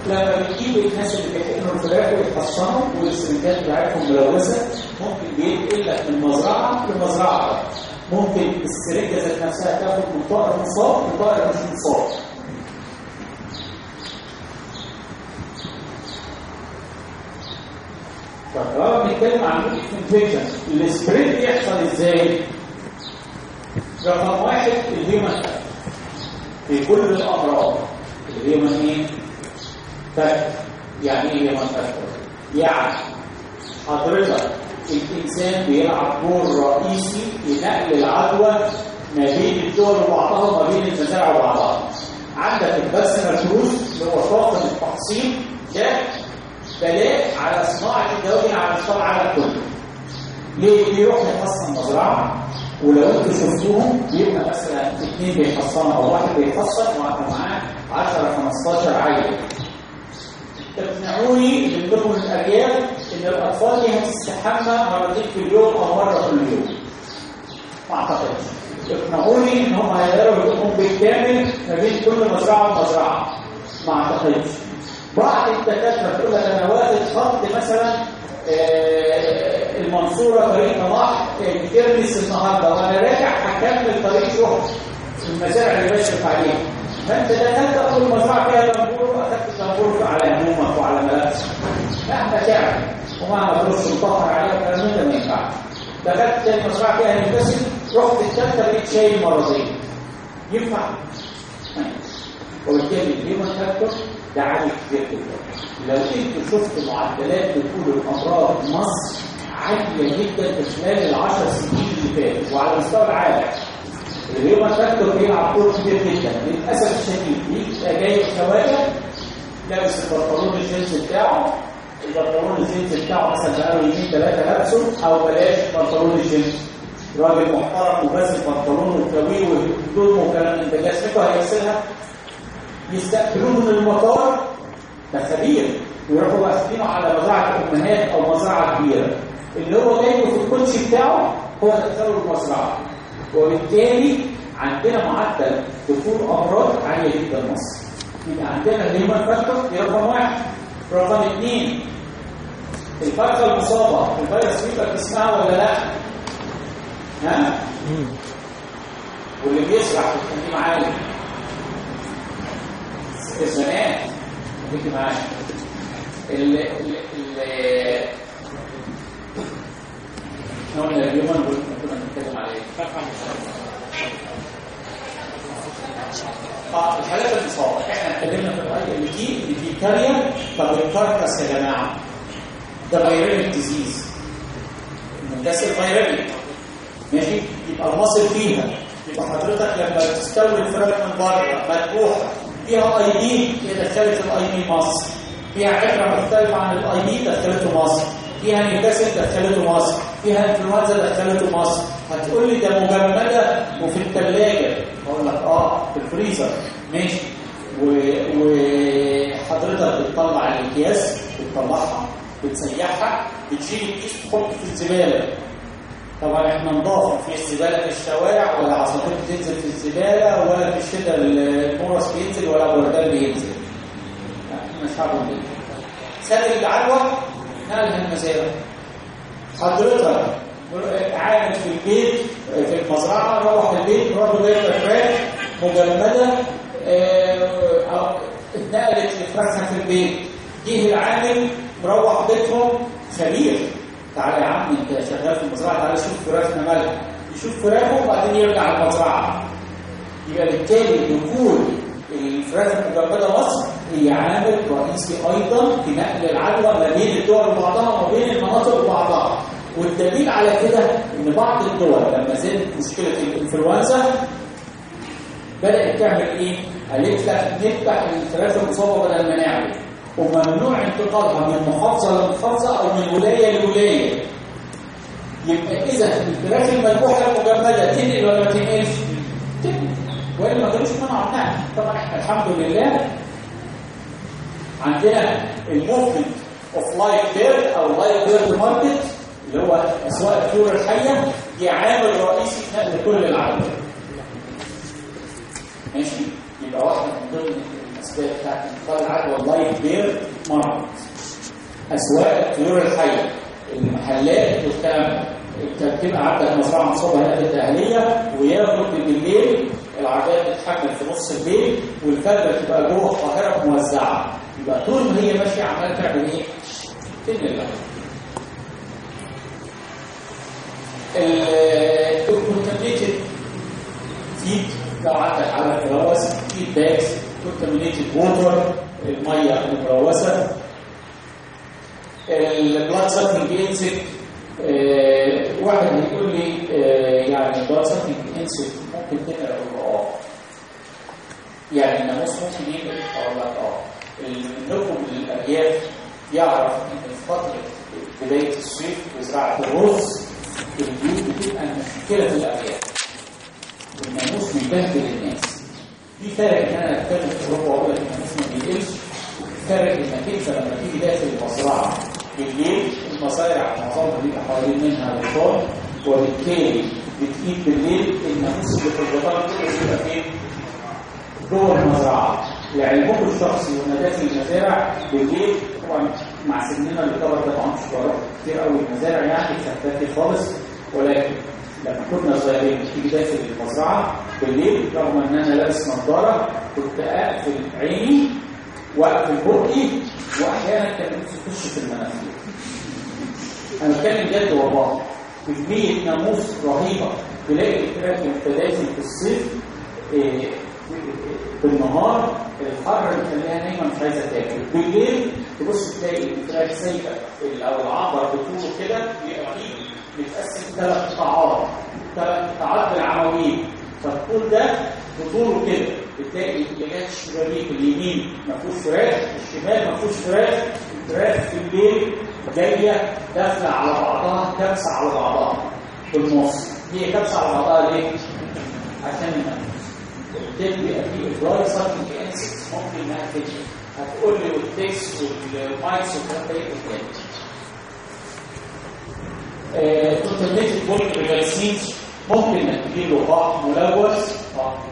لما بتجيب الناس اللي بيحقنوا الفراخ ويحصنوا والسرنجات بتاعتهم ملوثة ممكن بينقل لك من مزرعه لمزرعة. ممكن السرنجه ذات نفسها تاخد من طائر مصاب لطائر مش مصاب طب لو بنتكلم عن الانفكشن ال spread بيحصل إزاي؟ رقم واحد ال human في كل الأمراض ال human إيه؟ factor يعني إيه human factor؟ يعني حضرتك الإنسان بيلعب دور رئيسي في نقل العدوى ما بين الدول وبعضها وما بين المزارع وبعضها عندك ال vaccinator crews اللي هو طاقم التحصين ده بلاء على صناعة الدواء على مستوى العالم كله. ليه بيروح يحصن مزرعة؟ ولو أنتوا شفتوهم بيبقى مثلا اثنين بيحصنوا أو واحد بيحصن ومعاه 10 15 عيل. تقنعوني منكم الاجيال إن الأطفال دي هتستحمى مرتين في اليوم أو مرة في اليوم. ما اعتقدش اقنعوني إن هم هيقدروا يقوموا بالكامل ما بين كل مزرعة ومزرعة. ما أعتقدش. بعض الدكاتره تقول لك أنا واخد خط مثلا آه، المنصورة طريق نواح كيرمس النهارده وأنا راجع هكمل طريق شهر المزارع اللي بشرف عليها. فأنت دخلت كل مزرعه فيها Gumboro واخدت ال Gumboro على هدومك وعلى ملابسك. مهما تعمل ومهما ترش مطهر عليها الكلام ده ما ينفعش دخلت تاني مزرعه فيها نيوكاسل رحت الثالثه بقيت شايل مرضين ينفع؟ وبالتالي ال human factor ده عالي كتير جدا. لو أنتوا شفتوا معدلات دخول الأمراض مصر عالية جدا في خلال العشر سنين اللي فاتت وعلى مستوى العالم. ال human factor بيلعب دور كبير جدا. للأسف الشديد بيبقى جاي خواجه لابس البنطلون الجينز بتاعه. البنطلون الجينز بتاعه مثلا بقاله يومين ثلاثة لابسه أو بلاش بنطلون الجينز. راجل محترم ولابس بنطلون وكاويه وهدومه وكلام من ده. جسمته هيغسلها؟ يستقبلوه من المطار؟ ده خبير. ويروحوا واخدينه على مزرعة امهات أو مزرعة كبيرة. اللي هو جايبه في الكوتشي بتاعه هو دخله المزرعة. وبالتالي عندنا معدل دخول أمراض عالية جدا مصر. يبقى عندنا ال human factor دي رقم واحد. رقم اثنين الفرخة المصابة الفيروس فيبر اسمها ولا لا؟ ها؟ واللي بيسرح في التنظيم عالي الزمان. خليكي معايا ال ال ال إحنا قلنا آه الحالات المصابه إحنا اتكلمنا في الاي ال تي اللي في كارير طب ال carcass يا جماعة ده viral disease منتشر viremia ماشي يبقى ال muscle فيها يبقى حضرتك لما تستورد الفراخ من بره مذبوحه فيها IB دخلت ال IB مصر فيها عتره مختلفه عن ال IB دخلته مصر فيها نيوكاسل دخلته مصر فيها انفلونزا دخلته مصر هتقول لي ده مجمدة وفي الثلاجه أقول لك آه في الفريزر. ماشي. وحضرتك بتطلع الأكياس بتطلعها بتسيحها بتشيل الكيس تحطه في الزبالة. طبعا إحنا نضاف في الزباله في الشوارع ولا عصافير بتنزل في الزبالة ولا في الشتاء المورس بينزل ولا بردان بينزل. إحنا شعب سادر العدوى نقلها المزارع. حضرتك عامل في البيت في المزرعة روح البيت برضه جايب فراخ مجمدة آه اتنقلت لفراخها في البيت. جه العامل مروح بيتهم خبير. تعالى يا عم انت شغال في المزرعة تعالى شوف فراخنا مالها. يشوف فراخه وبعدين يرجع المزرعة. يبقى بالتالي دخول الفراخ المجمدة مصر هي عامل رئيسي أيضا في نقل العدوى ما بين الدول وبعضها وما بين المناطق وبعضها والدليل على كده إن بعض الدول لما زادت مشكلة الإنفلونزا بدأت تعمل إيه؟ قالت لك نفتح الفراخ المصابة بدل ما نعمل وممنوع انتقالها من محافظة لمحافظة أو من ولاية لولاية يبقى إذا الفراخ المذبوحه المجمدة تنقل ولا ما تنقلش؟ تنقل والا ما كانوش النقل طبعا إحنا الحمد لله عندنا ال movement of live bird أو live bird market اللي هو اسواق الطيور الحية دي عامل رئيسي في نقل كل العالم. ماشي؟ يبقى واحدة من ضمن الأسباب بتاعت انتقال العدوى ال live bird market أسواق الطيور الحية المحلات والكلام بتبقى عندك مزرعة مصابة هناك الاهليه وياخد بالليل العربيه تتحمل في نص الليل والفجر تبقى جوه القاهرة موزعة. يبقى طول ما هي ماشية عماله تعمل إيه؟ تنقل ال contaminated feed لو عندك على الكراوس feed bags contaminated water المية الملوثه ال blood sucking insect واحد هيقول لي يعني ال blood sucking insect ممكن تقرا آه يعني الناموس ممكن يقرأ أقول لك آه النقم للأرياف يعرف إن في فتره بدايه الصيف وزراعه الرز البيوت بتبقى مشكله في الارياف والناموس بيبهدل الناس في فرق ان أنا اتكلم في اوروبا واقول لك الناموس ما بينقلش فرق انك انت لما تيجي داخل المزرعه بالليل المصايع معظمها بيبقى حوالين منها الغطاء وبالتالي بتجيب بالليل الناموس اللي في الغطاء كله بيبقى فين؟ جوه المزرعه لعلمكم الشخصي ونبات المزارع بالليل طبعا مع سننا اللي طبعا طبعا بروح كتير قوي المزارع يعني خفافي خالص ولكن لما كنا صغيرين تيجي داخل المزرعة بالليل رغم ان أنا لابس نظارة كنت أقفل عيني وأقفل بقي واحيانا كان أخش في المناخير أنا بتكلم جد والله كمية ناموس رهيبة تلاقي الفراخ متلازم في الصيف إيه، بالنهار الحر بيخليها نايمه مش عايزه تاكل بالليل تبص تلاقي الفراخ سايبه أو العنبر بطوله كده بيبقى فيه متقسم ثلاث قطاعات ثلاث قطاعات بالعواميد فالطول ده بطوله كده. بتلاقي الجهات الشبابيك اليمين ما فيهوش فراخ الشمال ما فيهوش فراخ. الفراخ في الليل جاية داخلة على بعضها كبسة على بعضها. في النص. هي كبسة على بعضها ليه؟ عشان النفس وبالتالي بيبقى في blood sucking insect ممكن انها تجي هتقول لي وال ticks وال mites والكلام ده إيه تاني كونتامينيتد بولك بالفاكسينز ممكن انك تجيب لقاح ملوث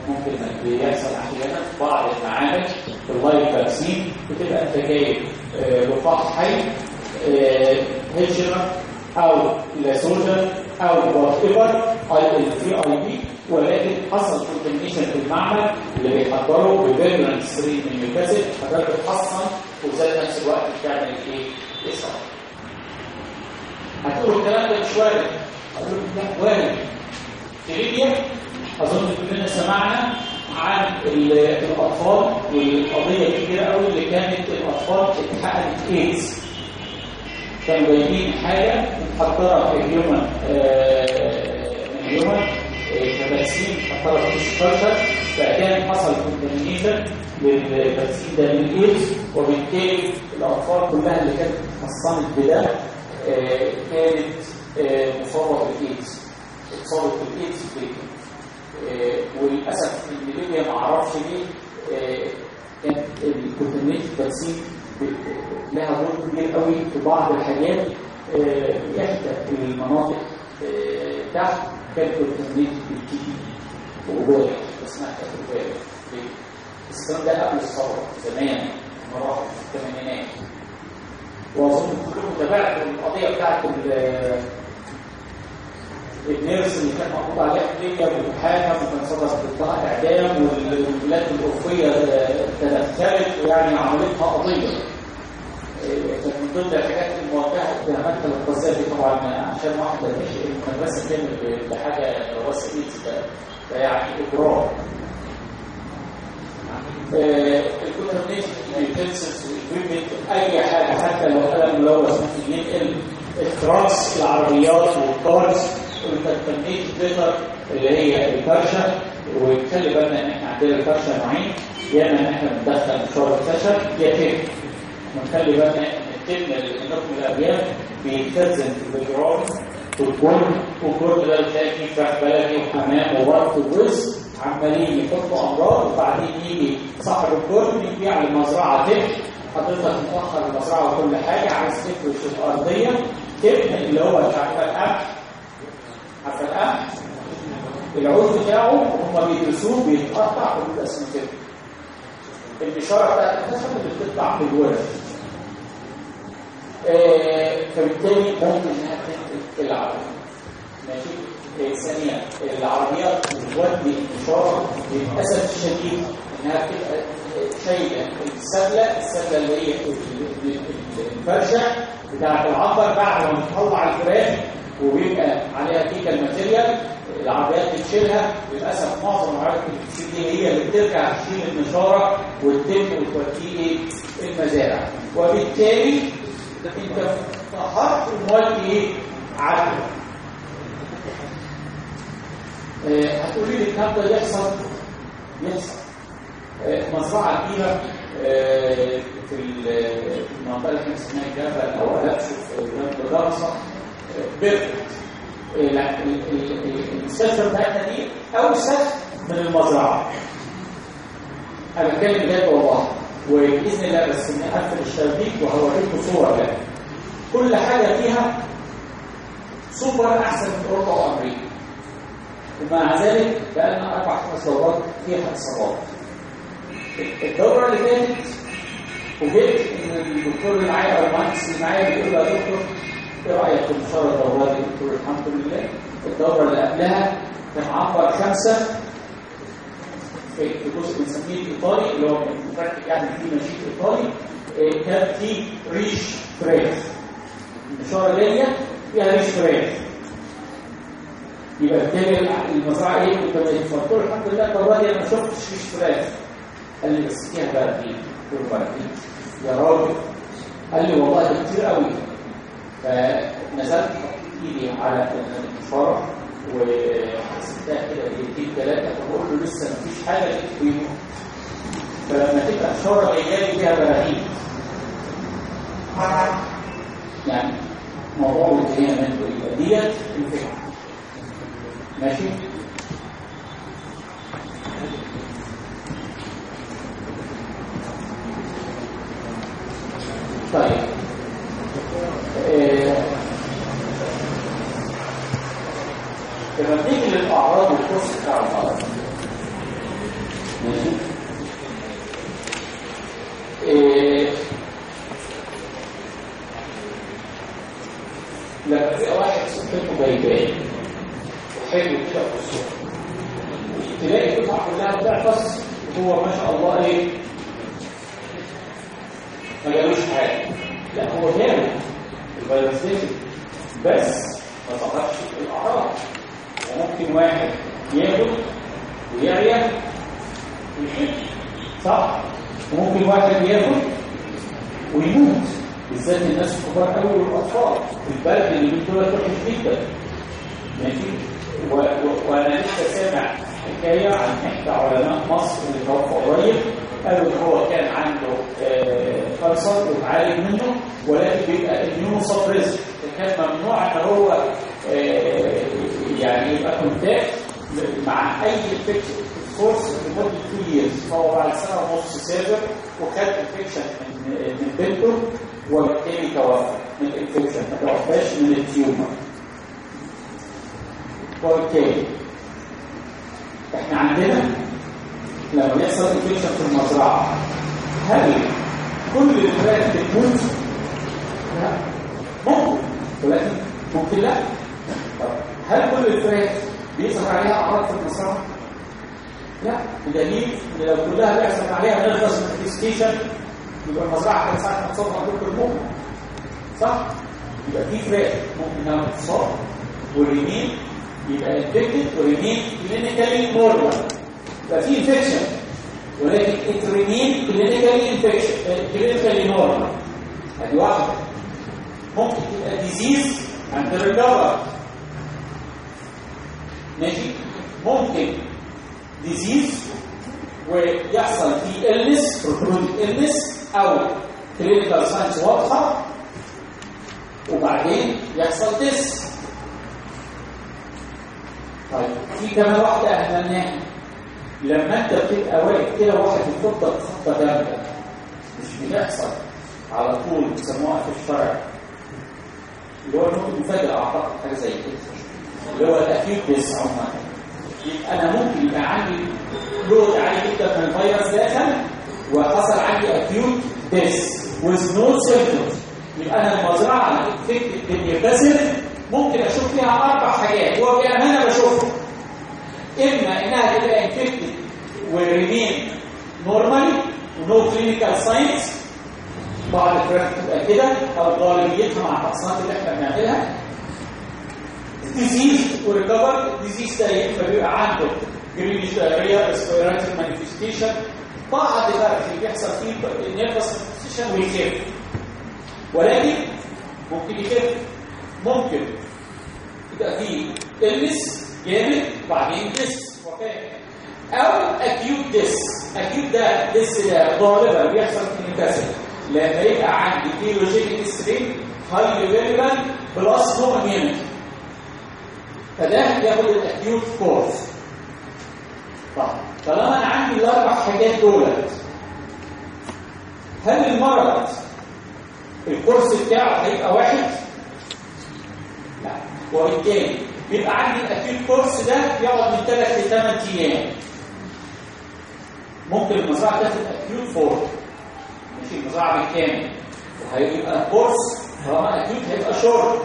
ممكن انك بيحصل أحيانا في بعض المعامل في اللايف فاكسين بتبقى أنت جايب آه، لقاح حي آه، هجرة. أو لاسوجن أو وات ايفر اي الفي اي بي ولكن حصل كونتامينيشن في المعمل اللي بيحضره بفيرمنت ستريم من نيوكاسل حضرتك بتحصن وزي نفس الوقت بتعمل إيه؟ إصابة. هتقولوا الكلام ده مش وارد هتقولوا لا وارد في ليبيا أظن كلنا سمعنا عن ال- الأطفال والقضية كبيره قوي اللي كانت الأطفال اتحققت ايدز كانوا جايبين حاجة محضره في هيومن من هيومن كفاكسين محضره في الشكرشر فكان حصل contamination لل vaccine ده للايدز وبالتالي الأطفال كلها اللي كانت اتحصنت بده آه، كانت آه، مصابة بالإيدز اتصابت بالإيدز آه، وللأسف ان ليبيا ما أعرفش ليه آه، كانت ال contaminated vaccine لها دور كبير قوي في بعض الحاجات آه، في احدى المناطق آه، تحت بالتي بي وبالغ اسمها؟ بس الكلام ده قبل الثورة زمان مراحل في الثمانينات وأظن كلكم تابعتوا القضية بتاعت النيرس اللي كان مقبوض عليها ليبيا وتحاكم وكان صدر ضدها اعدام والولايات الأوروبية تدخلت ويعني عملتها قضية. إيه، كانت من ضمن الحاجات الموجهة اتهامات القذافي طبعا عشان واحد مش المدرسة كامل بحاجه واسع ايدز ده ده يعني إجرام. الكونتامينيشن يوتنسلز والاكويبمنت أي حاجة حتى لو قلم ملوث ممكن ينقل اختراس العربيات والكارز والكونتامينيشن بيتر اللي هي الفرشة وخلي بالنا إن إحنا عندنا الفرشة نوعين يا إما إن إحنا بندخل شرب خشب يا تبن ونخلي بالنا إن التبن اللي بنحكم الابيات بيتخزن في الجرام والكل وكل ده بتلاقي فيه فراخ بلدي وحمام وورق ووز عمالين يحطوا أمراض وبعدين يجي صاحب الكل يبيع المزرعة تبن حضرتك مؤخر المزرعة وكل حاجة عايز تفرش الأرضية تبن اللي هو عارفه القمح العود بتاعه هم بيدرسوه بيتقطع وبيبقى اسمه تبن البشاره بتاعت الخشب اللي بتطلع في الورش آه، فبالتالي ممكن إنها العربية. ماشي؟ آه، ثانيا العربيات بتودي الإشارة للأسف الشديد إنها بتبقى شايلة السبله السبله اللي هي ال- ال- الفرشة بتاعت العنبر بعد ما بتطلع الفراخ وبيبقى عليها كيكه الماتيريال العربيات بتشيلها للأسف معظم العربيات اللي بتشيل دي هي اللي بترجع تشيل النشارة وتتم وتوديه المزارع. وبالتالي انت طهرت المواد إيه؟ عدل آه، هتقولي لي الكلام ده يحصل؟ يحصل. آه، مزرعة كبيرة آه، في ال- المنطقة اللي إحنا اسمها جبل أو ألبسف جنب جرصه perfect لا ال- ال- ال- المستشفى بتاعتنا دي اوسع من المزرعة. أنا بتكلم بجد والله وبإذن الله بس نقفل الشبابيك وهوريكم صور لها كل حاجة فيها سوبر أحسن من أوروبا وأمريكا. ومع ذلك بقى لنا أربع خمس دورات فيها اصابات الدورة اللي فاتت وجدت إن الدكتور اللي معايا أو المهندس اللي معايا بيقول يا دكتور في الدورات دي قلت له الحمد لله. الدورة اللي قبلها كان عبر خمسه في في جزء بنسميه الايطالي اللي هو متركب يعني فيه مشيت إيطالي. إيه، كان فيه ريش فراخ المشوار جاية فيها ريش فراخ يبقى بالتالي المزرعة إيه؟ كنت قلت له الحمد لله طب أنا ما شفتش فيش فراخ قال لي بس فيها بقى دي قلت له بقى يا راجل. قال لي والله كتير قوي. فنزلت ايدي على الفرح وسبتها كده دقيقتين ثلاثة فبقول له لسه مفيش حاجة تكفيه فلما تبقى الشهره جاية فيها براهين يعني موضوع الكلام منه يبقى ديت الفكرة. ماشي؟ طيب آه، لما تيجي للأعراض والكورس بتاع آه، لما تلاقي واحد صحته بيبان وحلو كده في تلاقي القطعة كلها بتعفص وهو ما شاء الله إيه؟ ما جالوش حاجة. لا هو جامد. الفيروسين بس ما ظهرش الأعراض. وممكن واحد ياكل ويعيا ويحب صح؟ وممكن واحد ياكل ويموت. بالذات الناس الكبار قوي والأطفال. البلد اللي بيقولوا لك وحش جدا. ماشي؟ وأنا لسه سامع حكاية عن إحدى علماء مصر اللي توفى قريب. قالوا إن هو كان عنده آه، cancer واتعالج منه ولكن بيبقى immunosuppressed فكان ممنوع إن هو آه، يعني يبقى contact مع أي infection course لمدة 2 years. فهو بعد سنة ونص سافر وخد infection من بنته وبالتالي توفى من ال infection ما توفاش من ال tumor وبالتالي إحنا عندنا لما يحصل infection في المزرعة هل كل الفراخ بتموت؟ لا. ممكن. ولكن ممكن لا. طب هل كل الفراخ بيظهر عليها أعراض في المزرعه؟ لا بدليل إن لو كلها بيحصل عليها nervous manifestation يبقى المزرعه كانت ساعة ما تصابها كل صح؟ يبقى في فراخ ممكن إنها تصاب و remain يبقى infected و remain clinically normal يبقى في infection ولكن it remain clinically infection clinically normal أدي واحدة. ممكن تبقى diseased and recover ماشي؟ ممكن diseased ويحصل فيه illness recruited illness أو clinical signs واضحة. وبعدين يحصل death طيب في كمان واحدة أهملناها لما أنت بتبقى واقف كده واحد يفضل خبطة جامده مش بتحصل على طول بيسموها في الشرع. اللي هو المفاجئ أعتقد حاجة زي كده. اللي هو ال acute death عموما يبقى أنا ممكن يبقى عندي load عالي جدا من الفيروس داخل وحصل عندي acute death with no symptoms. يبقى أنا المزرعة ال infected بال Newcastle ممكن أشوف فيها أربع حاجات. هو بأمانة بشوفها إما إنها تبقى infected و remain normally و no clinical signs بعض الفراخ تبقى كده. أو غالبيتها مع التقسيمات اللي إحنا بنعملها. diseased و recover diseased ده يا اما بيبقى عنده greenish diarrhea respiratory manifestation بعض بقى اللي بيحصل فيه nervous manifestation ويخف ولكن ممكن يخف. ممكن يبقى فيه illness جامد وبعدين death أو acute death acute ده death ده غالبا بيحصل في النكاسل لما يبقى عندي velogenic strain high virulent plus no immunity فده ياخد ال acute course طب طالما أنا عندي الأربع حاجات دولت هل المرض ال course بتاعه هيبقى واحد؟ لا. وبالتالي بيبقى عندي ال acute course ده يقعد من 3 ل 8 أيام. ممكن المزرعة تاخد acute form ماشي المزرعة بالكامل وهيبقى course طالما acute هيبقى شورت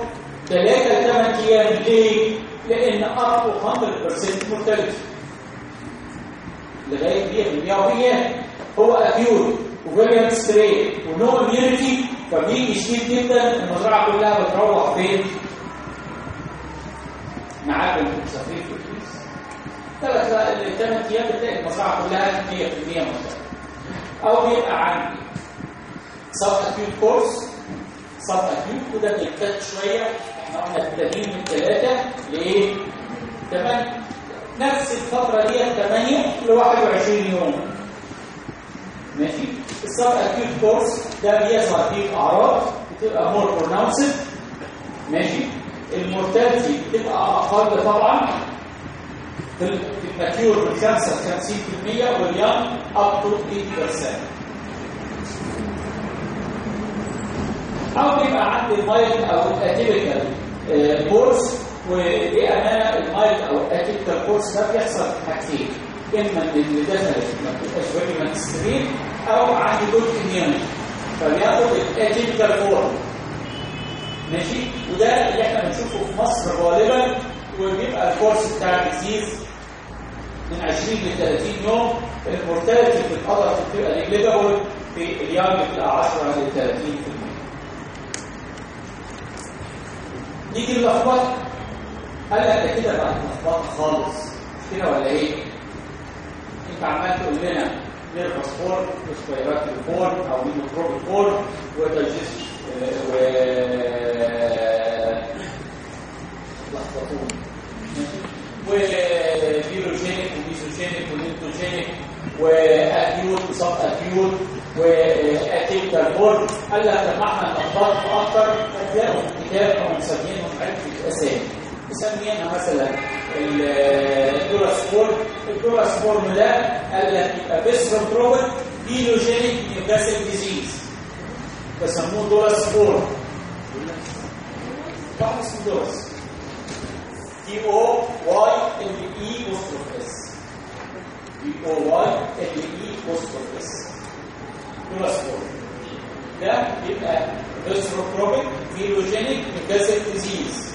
3 ل 8 أيام. ليه؟ لأن up 100% mortality لغاية 100% وهي هو acute و virulent strain و no immunity فبيجي شديد جدا المزرعة كلها بتروح فين؟ المسافرين في الفلوس ثلاث الثمان أيام بتلاقي المزرعة كلها 100% مشترك أو بيبقى عندي subacute course subacute وده بيحتاج شوية. إحنا 30 من 3 لإيه؟ 8 نفس الفترة دي 8 ل 21 يوم. ماشي؟ ال subacute course ده بيظهر فيه أعراض بتبقى more pronounced ماشي؟ ال mortality بتبقى أقل طبعا. في ال mature من 5 ل 50% وال young up to 80% أو بيبقى عندي ال mild أو ال atypical course ودي امانه ال mild أو ال atypical course ده بيحصل في حاجتين اما ان اللي دخلت ما بتبقاش virulent strain أو عندي good immunity فبياخد ال atypical form ماشي وده اللي إحنا بنشوفه في مصر غالبا وبيبقى ال course بتاع ال disease من 20 ل 30 يوم ال mortality في ال adult بتبقى negligible في ال young بتبقى 10 ل 30% نيجي اللخبطه قال ده كده بقى لخبطه خالص. كده ولا إيه؟ أنت عمال تقول لنا nervous form respiratory form أو pneumotropic form و digest و لخبطوني وبيروجينيك وميزوجينيك ولينتوجينيك وأكيوت وسب أكيوت فورم قال لك إحنا نلخبط أكتر هتلاقوا في الكتاب أو مسمينهم عده اسامي مسمينها مثلا ال Doyle's form ال Doyle's form ده قال لك يبقى viscerotropic velogenic Newcastle disease. بسموه Doyle's form واحد اسمه Doyle's D O Y L E apostrophe S D O Y L E apostrophe S Doyle's form ده بيبقى viscerotropic velogenic Newcastle disease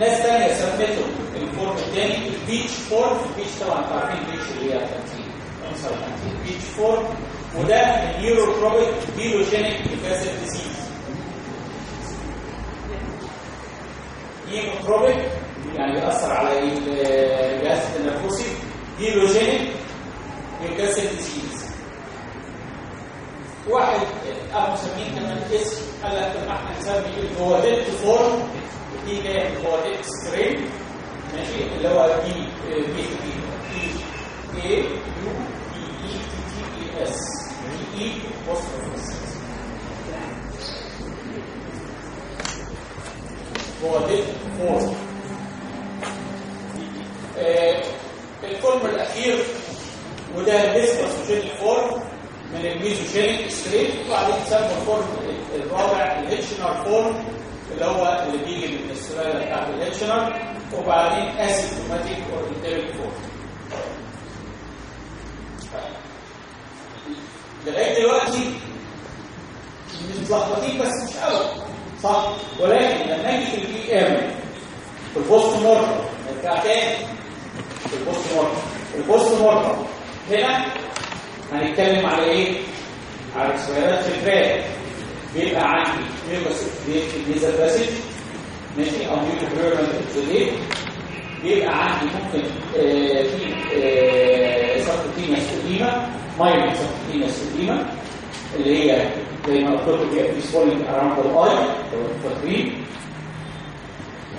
ناس تانية سمته ال form الثاني ال Beach form ال Beach طبعا أنتوا عارفين ال Beach اللي هي 50 55 Beach form وده ال neurotropic velogenic Newcastle disease neurotropic يعني بيأثر على الجهاز التنفسي بيلوجينيك نيوكاسل ديزيز واحد أبو سمين كمان اسم قال لك طب إحنا نسمي الفواديت فورم دي من فواديت سترين ماشي؟ اللي هو دي بي بي اي يو اي تي تي اس بي اي بوستروفيس فواديت فورم الفورم الأخير وده البيسكوس وجينيك فورم من الميزوجينيك ستريت وبعدين سموا الفورم الرابع الهيتشنر فورم اللي هو اللي بيجي من السلاله بتاعت الهيتشنر وبعدين اسيمتوماتيك اورينتيريك فورم لغاية دلوقتي متلخبطين بس مش قوي صح؟ ولكن لما أجي ام في ال postmortem نرجع تاني. في ال postmortem ال postmortem هنا هنتكلم على إيه؟ على respiratory tract بيبقى عندي mucus في ال nasal passage ماشي؟ أو mucopurulent exudate بيبقى عندي ممكن آه في آه subcutaneous edema. mild subcutaneous edema. اللي هي زي ما قلت لكم بيبقى في swelling around the eye لو فاكرين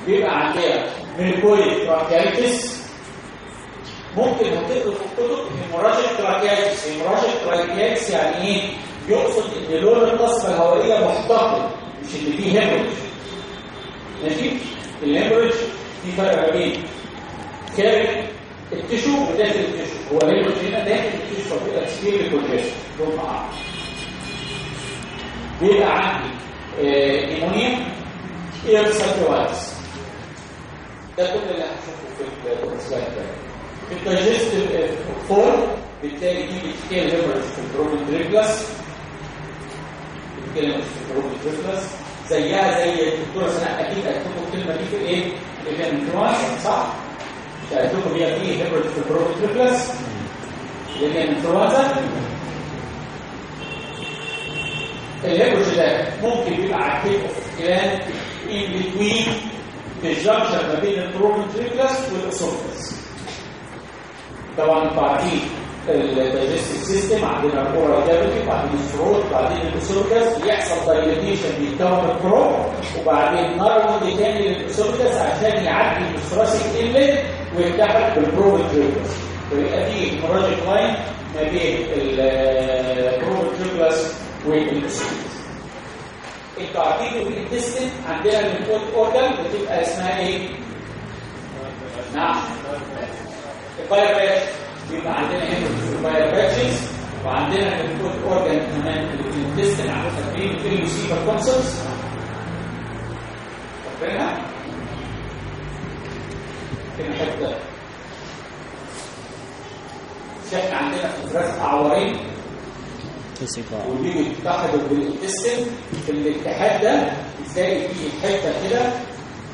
بيبقى عندنا mucoid tracheitis ممكن هتقروا في الكتب hemorrhagic tracheitis hemorrhagic tracheitis يعني إيه؟ يقصد ان لون القصبه الهوائيه محتقن مش اللي فيه hemorrhage ماشي؟ ال hemorrhage في فرق ما بين خارج ال tissue وداخل ال tissue هو ال hemorrhage هنا داخل ال tissue فبيبقى كتير congestion لون اعلى بيبقى عندي pneumonia air sacculitis ده كل اللي هنشوفه في ال slide ده ال digestive form بالتالي دي بتتكلم في ال proventriculus بتتكلم في ال proventriculus زيها زي الدكتوره سناء أكيد قالت لكم الكلمة دي في الايه؟ في الانفلونزا صح؟ قالت لكم هي في في ال proventriculus اللي هي الانفلونزا الهيبرج ده ممكن يبقى على ال tip of gland in between في ال junction ما بين ال proventriculus وال esophagus طبعا أنتوا عارفين ال digestive system عندنا ال oral cavity بعدين ال throat بعدين ال esophagus بيحصل dilatation بيتكون ال crop وبعدين نرجع تاني لل esophagus عشان يعدي ال thoracic inlet ويلتحق بال proventriculus ويبقى في hemorrhagic line ما بين ال proventriculus وال esophagus أنتوا عارفين ال intestine عندنا ال lymphoid organ بتبقى اسمها إيه؟ نعم. ال Peyer's patch يبقى عندنا هنا ال Peyer's patches وعندنا ال lymphoid organ كمان اللي في ال intestine عارفين فاكرين في ال ileocecal tonsils فاكرينها؟ كده حتة مش إحنا عندنا في الفراخ اعورين cecal وبيجوا يتحدوا بال intestine في الاتحاد ده تلاقي فيه حتة كده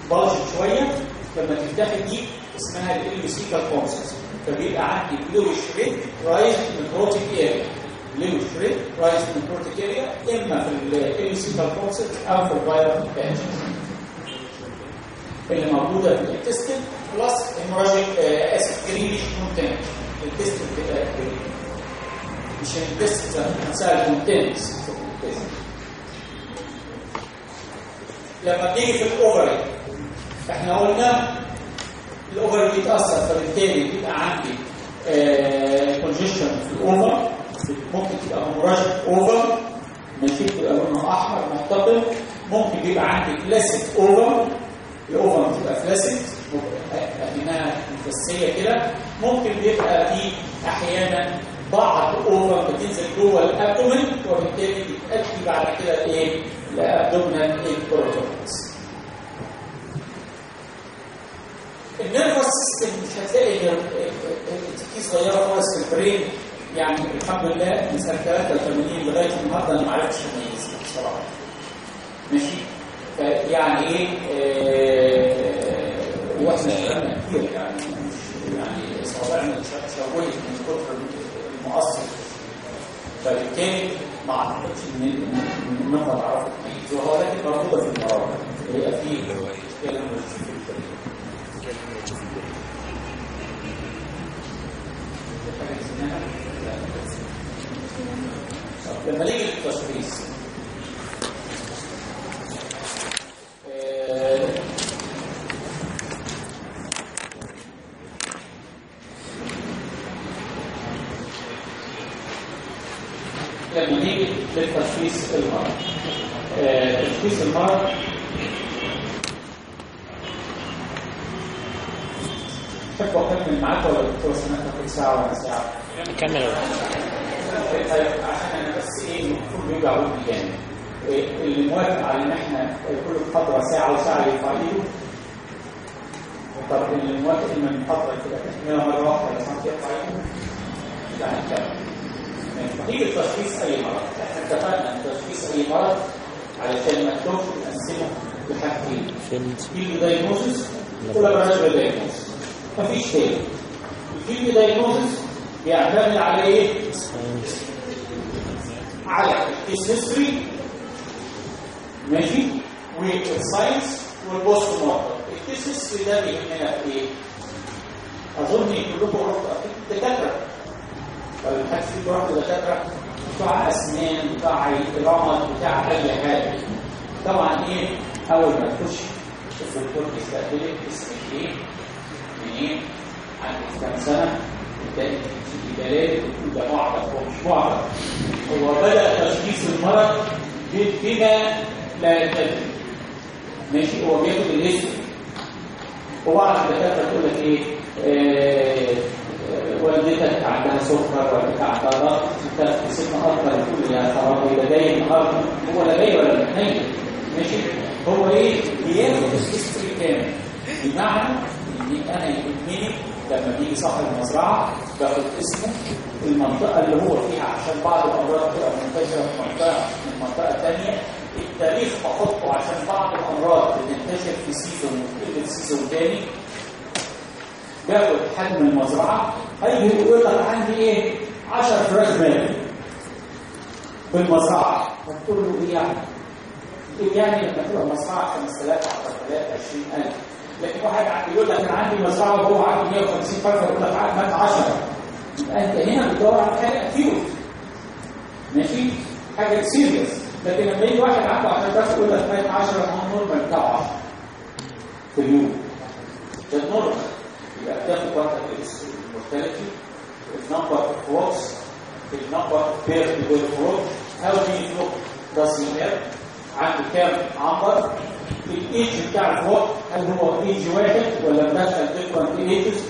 باظت شوية لما تتاخد دي اسمها ال ileocecal tonsils فبيبقى عندي bluish red raised necrotic area bluish red raised necrotic area إما في ال ileocecal tonsils أو في ال Peyer's patches اللي موجودة في ال intestine plus hemorrhagic acid greenish content ال intestine بتبقى green ال intestine نفسها ال contents في ال intestine لما بنيجي في ال ovary إحنا قلنا ال ovary بيتاثر فبالتالي بيبقى عندي congestion في ال ovary ممكن تبقى hemorrhagic ovary ماشي بيبقى لونها احمر محتقن ممكن بيبقى عندي flaccid ovary ال ovary بتبقى flaccid اكنها مفسية كده ممكن بيبقى في أحيانا بعض ova بتنزل جوه ال abdomen وبالتالي بتؤدي بعد كده إيه؟ ل abdominal انكورتورس ال nervous system مش هتلاقي غير صغيره خالص في ال brain يعني الحمد لله من سنة 83 لغاية النهارده أنا ما عرفتش اميزها بصراحه ماشي؟ فيعني إيه؟ آه، وإحنا اشتغلنا كتير يعني مش يعني صوابعنا شوهت من كتر المؤثر فبالتالي ما اعتقدش ان نقدر نعرفها تميزها ولكن موجودة في المراجع هي في لما نيجي للتشخيص لما نيجي للتشخيص المرض آه، تشخيص المرض تحب اكمل معاك ولا الدكتور سمعت تاخد ساعة ولا ساعة؟ كمل يا دكتور. طيب عشان أنا بس إيه المفروض بيوجع ودني جامد إيه اللي موافق على إن إحنا كل فتره ساعة وساعة يرفع ايده طب اللي موافق إن المحاضرة كده تكملها مرة واحدة ولا ساعه يرفع ايده لا هنكمل. نيجي لتشخيص اي مرض إحنا اتفقنا إن تشخيص اي مرض علشان ما تكونش نقسمه لحاجتين field ولا lab diagnosis مفيش تاني. ال field diagnosis بيعتمد على إيه؟ على ال case history ماشي؟ وال signs وال postmortem ال case history ده بيهمنا في إيه؟ أظن كلكم رحتوا أكيد دكاترة. فيكم رحتوا دكاتره بتاع اسنان بتاع رمد بتاع أي حاجة. طبعا إيه؟ أول ما تخش تشوف الدكتور بيستقبلك اسمك إيه منين عندك كام سنة؟ تبدأ تيجي دلائل تقول ده معرض هو مش معرض هو بدأ تشخيص المرض بما لا يدري ماشي؟ هو بياخد الاسم. وبعض الدكاترة تقول لك آه، آه، والدتك عندها سكر والدتك عندها ضغط انت في سن أكبر تقول يا خرابي جاي النهارده هو جاي ولا متنيل ماشي. هو إيه؟ بياخد الهيستوري كامل. بمعنى ان أنا يهمني لما بيجي صاحب المزرعة باخد اسمه المنطقة اللي هو فيها عشان بعض الأمراض بتبقى منتشرة في منطقة من منطقة ثانية التاريخ بحطه عشان بعض الأمراض بتنتشر في season وتقل ب season تاني. باخد حجم المزرعة. هيجي يقول لك عندي إيه؟ 10 فراخ مالي في المزرعه هتقول له إيه يعني؟ إيه يعني لما تبقى مزرعة 5000 10000 20000 لكن واحد يقول لك أنا عندي مزرعة وهو عنده 150 فرخه يقول لك مات 10 يبقى أنت هنا بتدور على حاجة acute ماشي؟ حاجة serious لكن لما يجي واحد عنده 10000 يقول لك مات 10 هو normal بتاعه 10 في اليوم. ده normal يبقى بتاخد وقت ال mortality ال number of flocks ال number birds per flock how many flock does he have? عنده كام عنبر الايدج بتاع الفوق هل هو ايدج واحد ولا مدخل different ages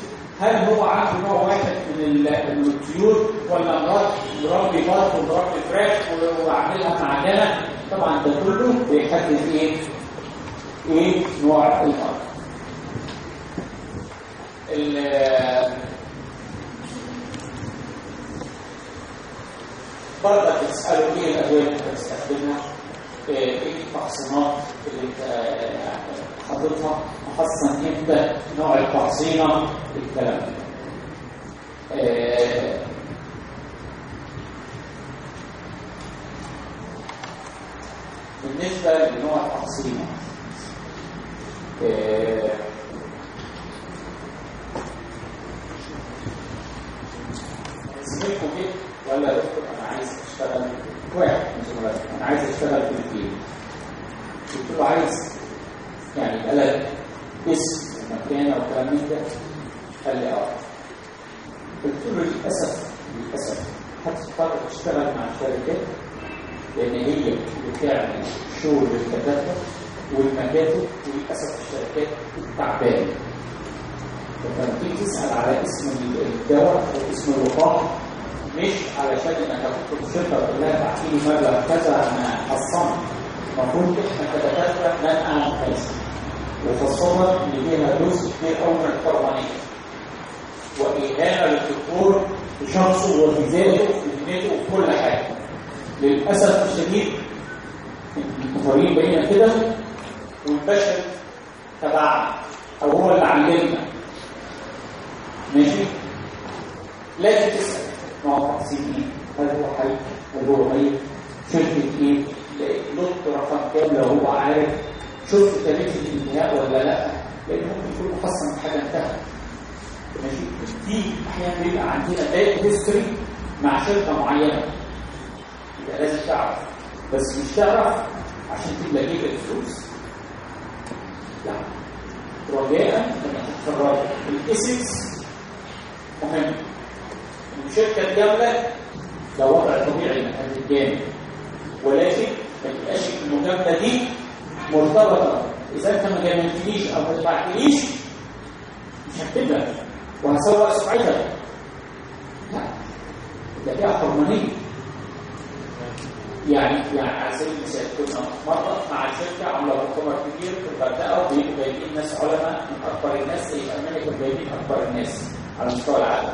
هل هو عنده نوع واحد من الطيور ولا مرات مربي بط ومربي فراخ وعاملها معجنة. طبعا ده كله بيحدد إيه؟ إيه نوع الأرض؟ برضه بتسالوا إيه الأدوية اللي انت بتستخدمها؟ إيه التحصينات اللي انت حاططها؟ محصن إمتى نوع التحصينه الكلام ده. آه بالنسبة لنوع التحصينه آه زميلكم إيه ولا دكتور أنا عايز أشتغل واحد من زملائي أنا عايز أشتغل في البيت. قلت له عايز. يعني لك اسم ومكان أو كلام من ده قال لي آه قلت له للأسف للأسف هتضطر تشتغل مع الشركات لأن هي بتعمل شغل للدكاتره والمكاتب وللأسف الشركات تعبانة. فلما تيجي تسال على اسم الدواء أو اسم مش علشان انك هتدخل الشركة وتقول لها ابعتي لي مبلغ كذا أنا حصنت المفروض إحنا كدكاتره نعلم كذا وخاصه ان فيها جزء كبير قوي من القربانيه واهانه للدكتور في شخصه وفي ذاته وفي مهنته وفي كل حاجة للاسف الشديد المفرين بقينا كده والبشر تبعنا أو هو اللي علمنا ماشي؟ لازم تسال نوع تقسيم إيه؟ هل هو حي؟ هل هو ميت؟ شركة إيه؟ لقيت رقم كام لو هو عارف شفت تاريخ الانتهاء ولا لا؟ لأن ممكن يكون محصن حاجة انتهت. ماشي؟ دي أحيانا بيبقى عندنا data history مع شركة معينة. يبقى لازم تعرف. بس مش تعرف عشان تبقى جيب الفلوس لا. رجاء لما تتخرج ال ethics مهم. الشركة الجامله ده وضع طبيعي انك هتتجامل ولكن ما تبقاش المجامله دي مرتبطة. إذا أنت ما جاملتنيش أو ما دفعتليش مش هكتب لك وهسوق سمعتك لا. ده فيها حرمانيه يعني يعني على سبيل المثال كنا مرة مع شركه عامله مؤتمر كبير في الغردقة وبيبقوا جايبين ناس علماء من أكبر الناس زي كانوا جايبين أكبر الناس. على مستوى العالم.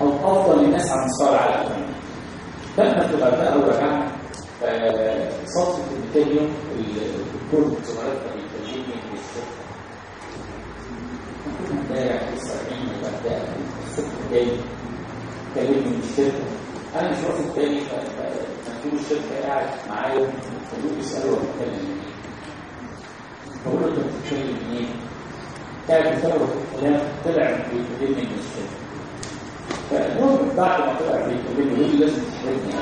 أو أفضل الناس على مستوى العالم. كنا في الغردقه ورجعنا صدفه التاني الدكتور زملائنا بيكلمني من الشركة كنا امبارح لسه راجعين من الغردقه الصبح جاي كلمني من الشركة. أنا مش واخد بالي فمندوب الشركة قاعد معايا فبيقول يسألوا هو بيتكلم منين بقول له أنت بتتكلم منين؟ قاعد بيتكلم الكلام طلع بيكلمني من الشركة فالمهم بعد ما طلع بيكلمني يقول لازم تحرجني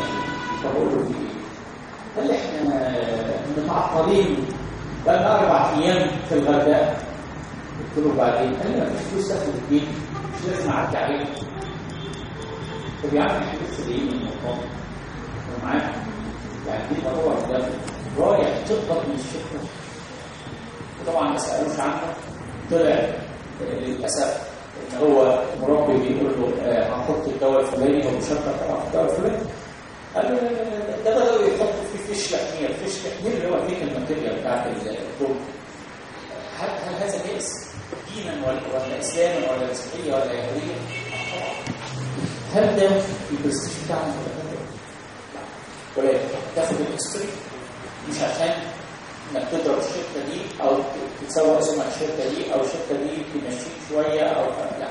فبقول له في إيه؟ قال لي إحنا متعطلين بقى أربع أيام في الغردقة. قلت له بعدين؟ قال لي مفيش فلوس تاخد البيت مش لازم أعدي عليك. طب يا عم إحنا لسه جايين من المطار ومعاك يعني دي ده رايح تقبض من الشركة وطبعا ما سألوش عنه طلع للأسف إن هو مربي بيقول له هنحط الدواء الفلاني مشكل طبعا في الدواء الفلاني قال له ده بدأوا يحطوا فيه فيش لحمير فيش لحمير اللي هو فيه الماتيريال بتاعت الدول هل هل هذا جائز دينا ولا ولا اسلاما ولا مسيحيه ولا يهوديه؟ هل ده البرستيج بتاعهم ولا لا؟ ولكن تاخد ال history مش عشان إنك تضرب الشركة دي أو تسوق سمع الشركة دي أو الشركة دي تمشيك شوية أو لا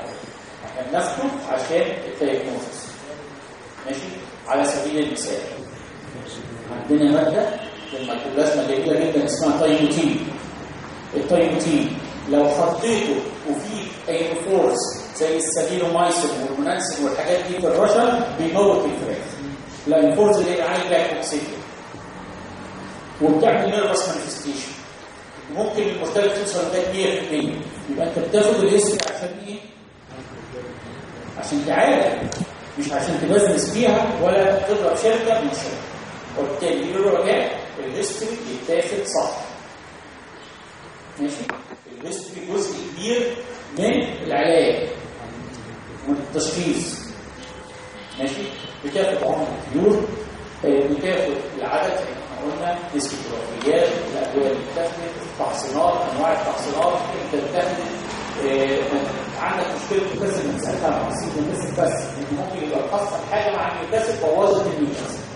إحنا بناخده عشان ال diagnosis ماشي؟ على سبيل المثال. عندنا مادة الميكروبلازما جميله جدا اسمها tiamulin ال tiamulin لو حطيته وفي اي فورس زي السالينومايسين والمونانسين والحاجات دي في الرشا بيموت الفراخ. لأن الفورس اللي عالي بلاك اوكسيد وبتعمل نيرفس مانيفستيشن ممكن المرتبط توصل لغايه 100% يبقى أنت بتاخد الاسم عشان إيه؟ عشان تعالج مش عشان تبزنس فيها ولا تضرب شركة من شركه وبالتالي يقولوا رجاء الهيستوري يتاخد صح. ماشي؟ الهيستوري جزء كبير من العلاج ومن التشخيص. ماشي؟ بتاخد عمر الطيور بتاخد العدد قلنا الوفيات الادويه اللي بتاخد التحصينات أنواع التحصينات انت بتاخد آه، عندك مشكلة مكتسب من ساعتها مع نسيب مكتسب بس انت ممكن يبقى حصل حاجة مع المكتسب بوظت المكتسب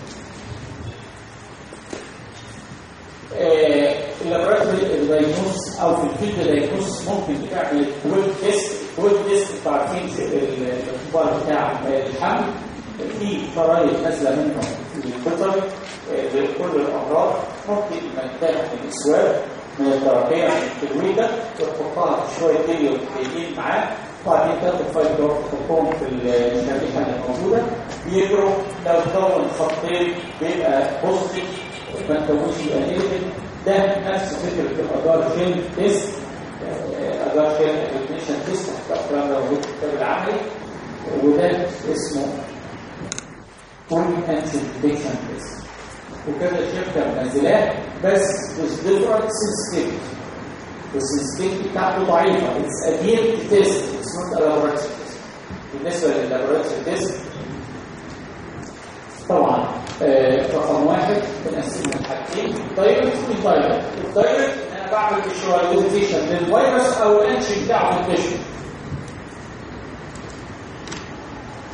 اللابراتوري دايجنوز أو في الفيلد دايجنوز ممكن تعمل ويب تيست ويب تيست أنتوا عارفين الاختبار بتاع الحمل في خرائط نازله منهم للبطل لكل الأمراض ممكن انك تاخد الاسواب من الترابيه من التجويدة وتحطها شوية ديليوم جايين معاه وبعدين تاخد فايل دور تحطهم في الشريحة اللي موجودة. بيجروا لو تكون خطين بيبقى positive ما تكونش يبقى ده نفس فكرة ال agar gel test agar gel precipitation test الكلام ده موجود في الكتاب العملي. وده اسمه comprehensive detection test. وكذا شركه منزلاه بس with different sensitivity وال sensitivity بتاعته ضعيفة. Test. It's not a laboratory test. بالنسبة لل laboratory test طبعا آه، رقم واحد بنقسمه لحاجتين direct و indirect ال direct ان أنا بعمل visualization للفيروس أو الانشي بتاعه في ال tissue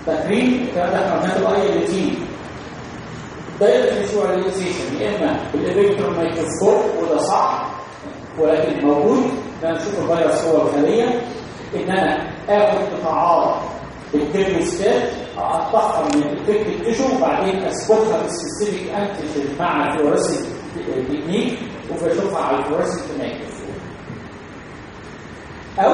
فاكرين الكلام ده إحنا بناخد أي routine direct visualization يا اما بال electron microscope وده صح ولكن موجود. ان أنا أشوف الفيروس هو الخليه ان أنا اخد قطاعات بال cryostat اقطعها من ال affected tissue وبعدين اصبغها بال specific antigen مع ال fluorescent technique وبشوفها على ال fluorescent microscope أو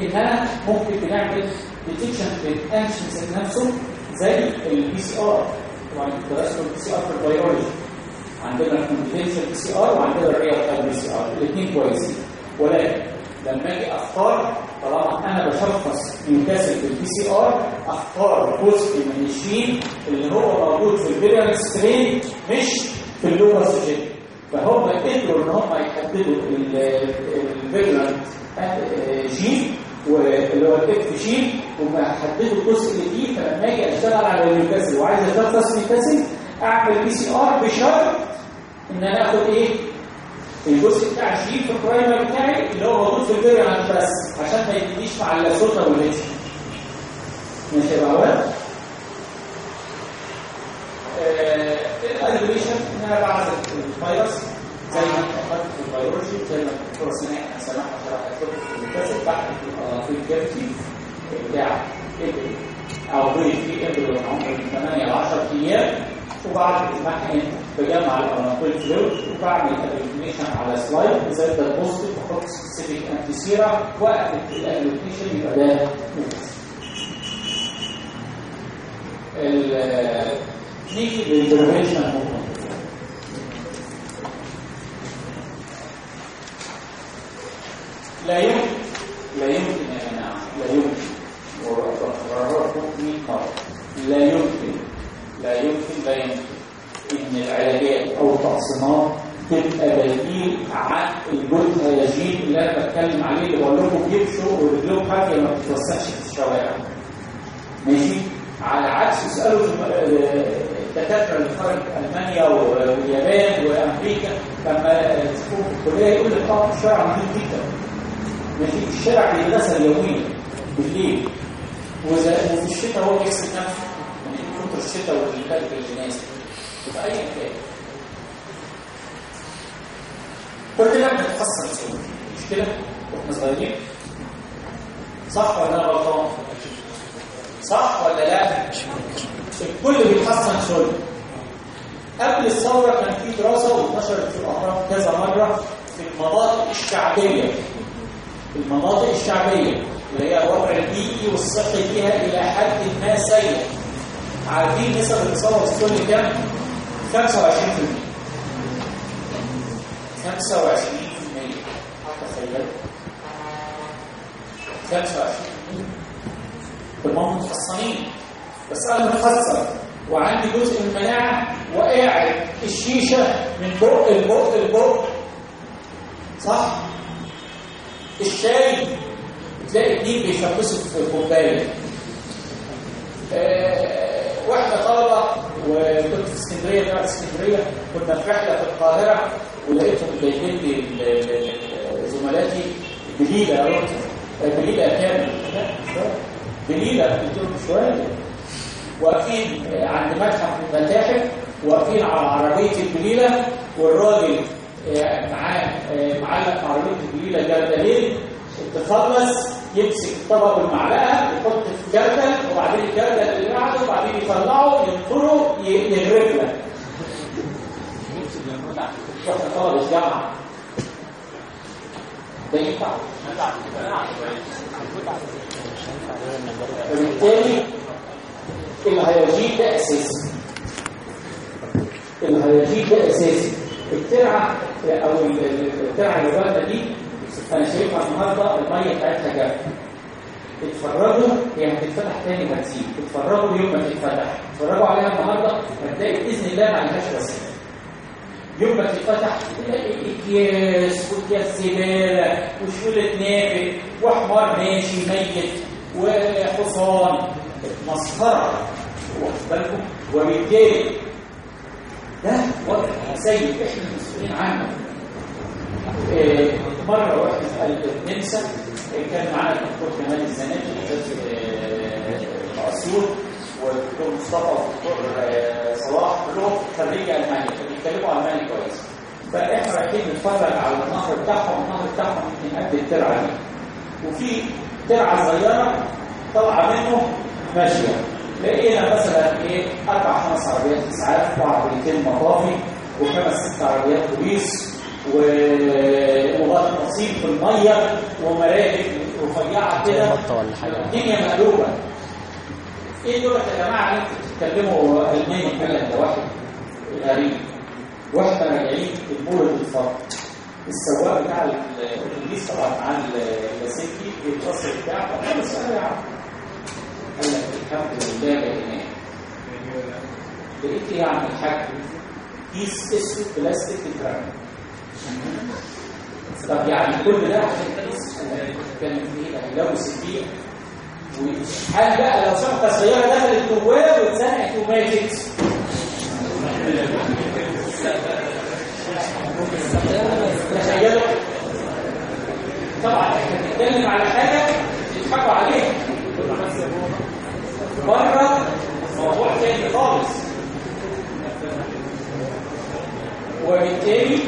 ان أنا ممكن بنعمل detection لل antigens نفسه زي ال PCR طبعا درسنا ال PCR في البيولوجي عندنا ال conventional PCR وعندنا ال real time PCR الاثنين كويسين ولكن لما أجي اختار طالما أنا بشخص ميوكاسل في ال PCR اختار جزء من الجين اللي هو موجود في ال virulent strain مش في ال lower strain فهم قدروا ان هم يحددوا ال virulent gene واللي هو ال F gene وحددوا الجزء اللي فيه فلما أجي أشتغل على الميوكاسل وعايز اشخص ميوكاسل أعمل بي سي ار بشرط إن أنا آخد إيه؟ الجزء بتاع الجين في البرايمر بتاعي اللي هو موجود في الفيريانت بس عشان ما يدينيش مع السلطه والهيتش ماشي يا بقى الاليفيشن إن أنا بعزل الفيروس. زي ما اتفقت في البيولوجي زي ما الدكتور سناء سماح شرحت لكم في الكاسيت بعد في بتاع أو بيض في إبل عمر من 8 ل 10 أيام وبعد المحن بجمع الاناقيل فلويد وبعمل الاليميشن على سلايد اذا ده بوزيتيف بحط سبيسيفيك انتي سيرا واقفل الاليميشن يبقى ده نيجي للبريفنشن موفمنت لا يمكن لا يمكن يا جماعة لا يمكن. وقررت 100 مره لا يمكن لا يمكن لا يمكن. إن العلاجات أو التقسيمات تبقى بديل عن الجزء الهياجين اللي أنا بتكلم عليه اللي بقول لكم بيمشوا ورجلهم حافيه ما بتتوسعش في الشوارع. ماشي؟ على عكس اسالوا الدكاترة اللي خارج ألمانيا واليابان وأمريكا لما تشوفوا في الكلية يقول لك آه الشارع نظيف جدا. ماشي الشارع بيتغسل يوميا بالليل. وفي الشتاء هو بيغسل نفسه. كتر الشتاء الجنازي في أي مكان. كلنا بنتحصن سوا مش كده؟ وإحنا صغيرين. صح ولا أنا غلطان؟ صح ولا لا؟ الكل بيتحصن سوا قبل الثورة كان في دراسة وانتشرت في الأهرام كذا مرة في المناطق الشعبية. في المناطق الشعبية اللي هي الوضع البيئي والصحي فيها إلى حد ما سيء عارفين نسب الإصابة بالسل كام؟ 25% 25% تخيل 25 طب هم متخصصين. بس أنا متخصص. وعندي جزء من المناعة وقاعد الشيشة من بق لبق لبق. صح؟ الشاي تلاقي اتنين بيشمسوا في كوبايه آه، واحدة طالبة وكنت في اسكندرية جامعه اسكندرية كنا في رحلة في القاهرة ولقيتهم جايبين لي زملاتي بليلة. قلت بليلة كامل بليلة قلت لهم شوية. واقفين عند متحف المتاحف واقفين على عربية البليلة والراجل معاه آه، معلق عربيه البليله جردلين. تخلص يمسك الطبق والمعلقه يحط في جردل وبعدين الجردل اللي بعده وبعدين يطلعه ينطره ي- يغرف لك. إحنا طلبه الجامعة ده ينفع. وبالتالي الهياجين ده أساسي. الهياجين ده أساسي. الترعه أو ال- ال- الترعه بالنا دي أنا شايفها النهارده المية بتاعتها جافه اتفرجوا هي هتتفتح تاني وهتسيب اتفرجوا يوم ما تتفتح. اتفرجوا عليها النهارده هتلاقي بإذن الله ما عليهاش رصيد يوم ما تتفتح تلاقي إكياس وإكياس زبالة وشوله نافق وحمار ماشي ميت وحصان. مسخرة. واخد بالكم؟ وبالتالي ده وضع سيء إحنا المسؤولين عنه. آه، مرة واحد في النمسا كان معانا الدكتور كمال الزناتي أستاذ آه، أسيوط والدكتور مصطفى والدكتور آه، صلاح كلهم خريجي ألمانيا بيتكلموا ألماني كويس. فإحنا رايحين نتفرج على النهر بتاعهم النهر بتاعهم يمكن قد الترعة دي. وفي ترعة صغيرة طالعة منه ماشية. لقينا مثلا إيه؟ أربع خمس عربيات اسعاف وعربيتين مطافي وخمس ست عربيات بوليس و- وغطاسين في المية ومراكب رفيعة كده. الدنيا مقلوبة. إيه دول يا جماعة أنتوا بتتكلموا؟ الماني فعلا ده واحد غريب. وإحنا راجعين المولد الفرق السواق بتاع ال- الاتوبيس طبعا مع ال- اللاسلكي بيتصل بتاعه. طب السؤال يا عم. قال لك الحمد لله إيه يا عم الحاج؟ كيس اسود بلاستيك اترمى طب يعني كل ده عشان كيس كان فيه هيلوث البيئه وحال بقى لو شنطه صغيره دخلت جواه واتزنقت وماتت. تخيلوا؟ طبعا إحنا بنتكلم على حاجة يضحكوا عليها. بره موضوع تاني خالص. وبالتالي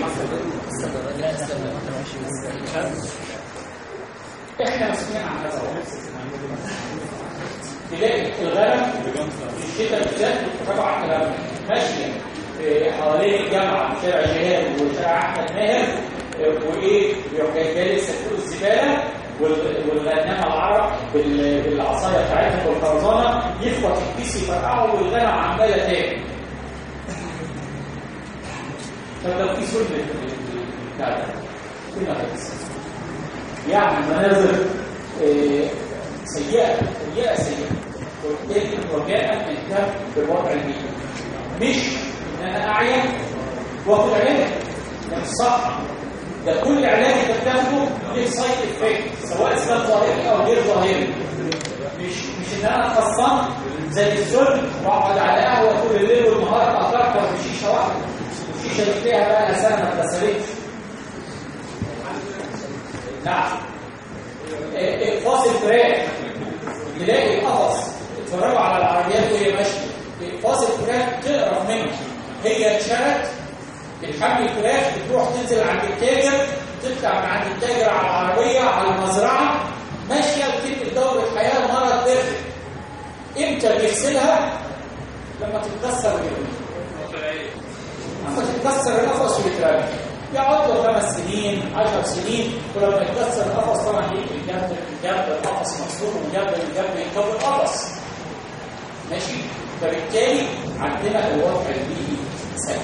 إحنا مسؤولين عن هذا تلاقي الغنم في الشتاء بالذات طبعا الغنم. ماشيه في حوالين الجامعة شارع جهاد وشارع أحمد ماهر. آه، وإيه بيروح جايبه لي الزبالة. وال- والغنامه العرب بال- بالعصاية بتاعتهم والخرزانة يخبط الكيس يفرقعه والغنم عماله تاني. طب لو في سنه بتاع ده هتحصل؟ يعني مناظر آه، سيئة سيئة سيئة. وبالتالي رجاء نهتم بالوضع البيئي مش إن أنا أعيا واخد دوا مش صح. ده كل علاج أنت بتاخده ليه side effect سواء كان ظاهري أو غير ظاهري. مش مش إن أنا خصان زي الذل وأقعد على قهوه طول الليل والنهار أفكر في شيشة واحدة. الشيشه اللي فيها بقى سنه ما اتغسلتش نعم. إيه، إيه، فاصل فراخ تلاقي القفص. اتفرجوا على العربيات وهي ماشية. إيه، فاصل فراخ تقرف منه هي اتشرت بتحمل فراخ بتروح تنزل عند التاجر تطلع من عند التاجر على العربية على المزرعة ماشية بتنقل دوره حياه مرض دافئ إمتى بيغسلها؟ لما تتكسر عشان يتكسر القفص ويترمي يقعد له خمس سنين 10 سنين ولما يتكسر القفص طبعا يجي الجنب الجنب القفص مكسور وجنب الجنب يكون قفص ماشي؟ فبالتالي عندنا الوضع البيئي سهل.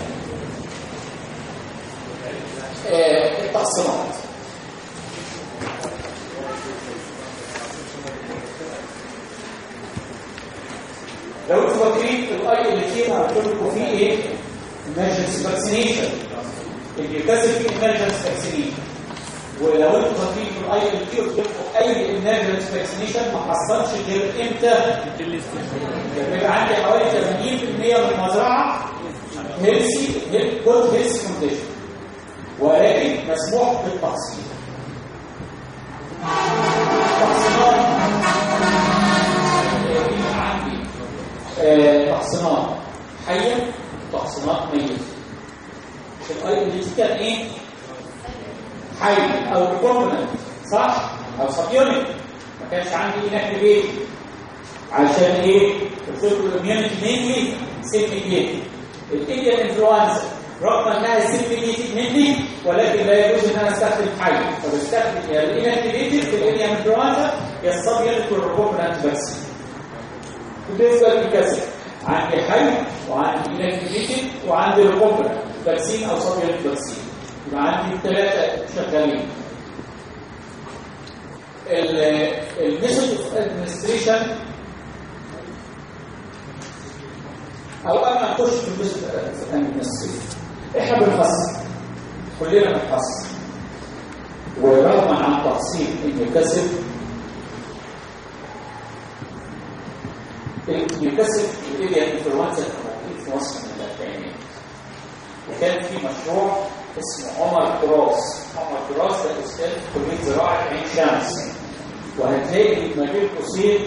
التقسيمات لو أنتوا فاكرين الاي اللي فيها قلت لكم فيه إيه؟ emergency vaccination اللي يكتسب فيه emergency vaccination ولو أنتوا فاكرين الاي فيه قلت لكم اي emergency vaccination ما حصلش غير إمتى؟ يبقى عندي حوالي 80% من المزرعه هيلسي جود كونديشن ولكن مسموح بالتقسيم التقسيمات عندي تحصينات حية وتحصينات ميتة الاي دي كان إيه؟ حي أو ريكومبننت صح؟ أو سبيونت ما كانش عندي انكتيفيت عشان إيه؟ الفيرو الاميونيتي مينلي سيمبليكيت الايديا انفلونزا رغم إنها سيمبليكيتد مني ولكن لا يجوز إن أنا أستخدم حي. فبستخدم يا ال inactivated في ال avian influenza يا ال subunit وال recombinant vaccine بالنسبة للنيوكاسل. عندي حي وعندي inactivated وعندي recombinant vaccine أو subunit vaccine يبقى عندي ثلاثة شغالين. ال method of administration أو ما نخش في الميثود اوف ادمنستريشن إحنا بنقسم كلنا بنقسم ورغم عن تقسيم المكسب يكسب الاريا انفلونزا الموجود في مصر من الاربعينات وكان في مشروع اسمه عمر كراس. عمر كراس ده أستاذ في كلية زراعة عين شمس. وهتلاقي ما بين قوسين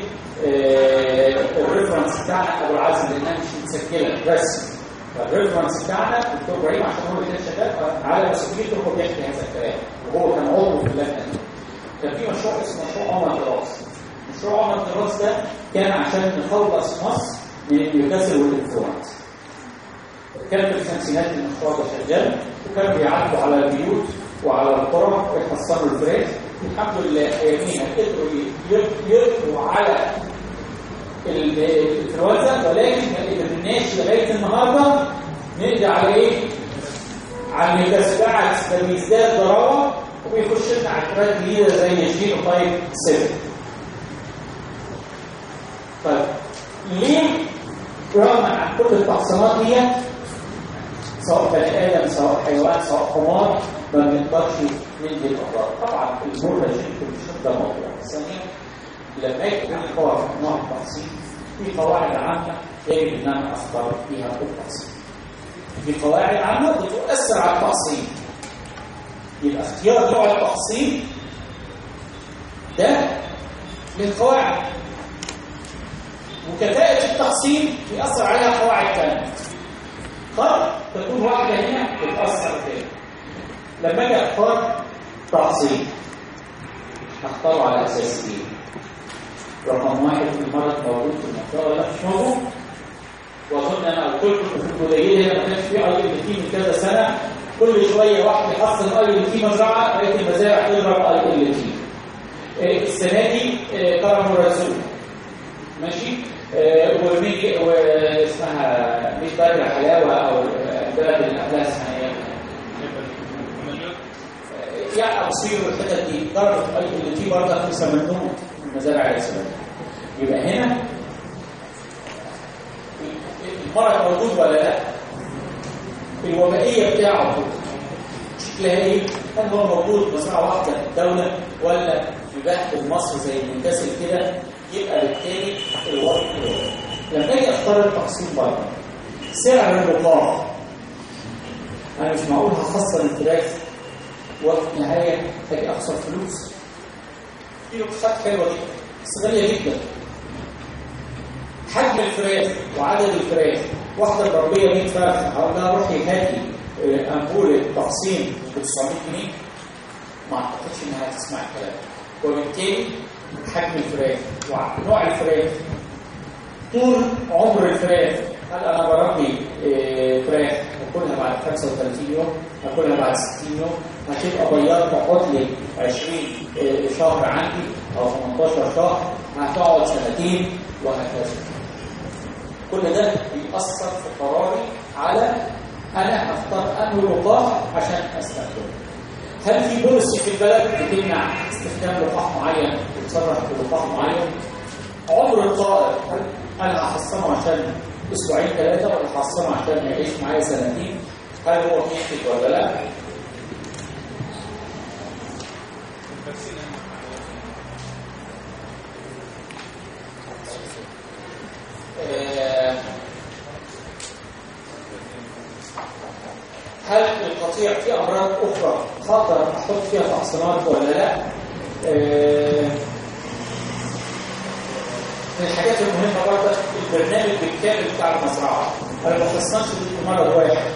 ال reference بتاعنا أبو العزم لانها مش متسجله بس فال reference بتاعنا الدكتور إبراهيم عشان هو اللي كان شغال على مسؤوليته هو بيحكي هذا الكلام. وهو كان عضو في اللجنة دي. كان في مشروع اسمه مشروع عمر كراس مشروع عمر كراس ده كان عشان نخلص مصر من النيوكاسل والانفلونزا كان في الخمسينات المشروع ده شغال وكانوا بيعدوا على البيوت وعلى القرى ويحصنوا الفراخ الحمد لله اياميها قدروا يقضوا على الانفلونزا ولكن ما قدرناش لغاية النهارده نقضي على إيه؟ على النيوكاسل بالعكس ده بيزداد ضراوه وبيخش لنا عترات جديده زي ال genotype 7 طيب ليه رغم عن كل التحصينات دي سواء بني آدم سواء حيوان سواء حمار ما بنقدرش ندي الاضرار طبعا ده شيء مش ده موضوع. ثانيا لما يكون في نوع التقسيم في قواعد عامة يجب أن أنا اختار فيها التقسيم في قواعد عامة بتؤثر على التقسيم يبقى اختيار نوع التقسيم ده من قواعد. وكذلك التقسيم بيأثر عليها قواعد ثانية قد تكون واحدة هنا بتأثر تاني لما أجي أختار تقسيم هختاره على أساس إيه؟ رقم واحد المرض موجود في المنطقة ولا مش موجود؟ وأظن أنا لكم في هنا ما كانش في أي تي من كذا سنة. كل شوية واحد يحصل اي تي مزرعه لقيت المزارع تضرب اي تي السنة دي كرم الرسول ماشي؟ وميجي واسمها مش بدر حلاوه أو بلد الاحلام اسمها إيه؟ اصير الحتت دي ضربت اي دي برضه في سمنون المزارع الاسلاميه يبقى هنا المرض موجود ولا لا؟ الوبائية بتاعه شكلها إيه؟ هل هو موجود مزرعه واحدة في الدولة ولا في مصر زي المنتسل كده؟ يبقى بالتالي الوضع لما أجي أختار التقسيم بره سعر اللقاح أنا مش معقول هخسر الفراخ وفي النهاية أجي أخسر فلوس؟ في لقاحات حلوة جدا بس غاليه جدا. حجم الفراخ وعدد الفراخ واحدة مربيه 100 فرخه هقول لها روحي هاتي امبوله تقسيم ب 900 جنيه ما أعتقدش إنها هتسمع الكلام. وبالتالي حجم الفراخ. ونوع الفراخ. طول عمر الفراخ. هل أنا بربي فراخ؟ هاكلها بعد 35 يوم هاكلها بعد 60 يوم. هتبقى بياض تقعد لي 20 شهر عندي أو 18 شهر. هتقعد سنتين وهكذا. كل ده بيأثر في قراري على أنا اختار انه لقاح عشان أستخدمه. هل في بوليسي في البلد بتمنع استخدام لقاح معين وتصرح بلقاح معين؟ عمر الطائر أنا هحصنه عشان أسبوعين ثلاثة ولا عشان يعيش معايا سنتين. هل هو بينتج ولا لا؟ آه، هل القطيع في أمراض أخرى؟ خطر أحط فيها تحصينات ولا لا؟ آه، من الحاجات المهمة برضه البرنامج بالكامل بتاع المزرعة. أنا ما ضد مرض واحد.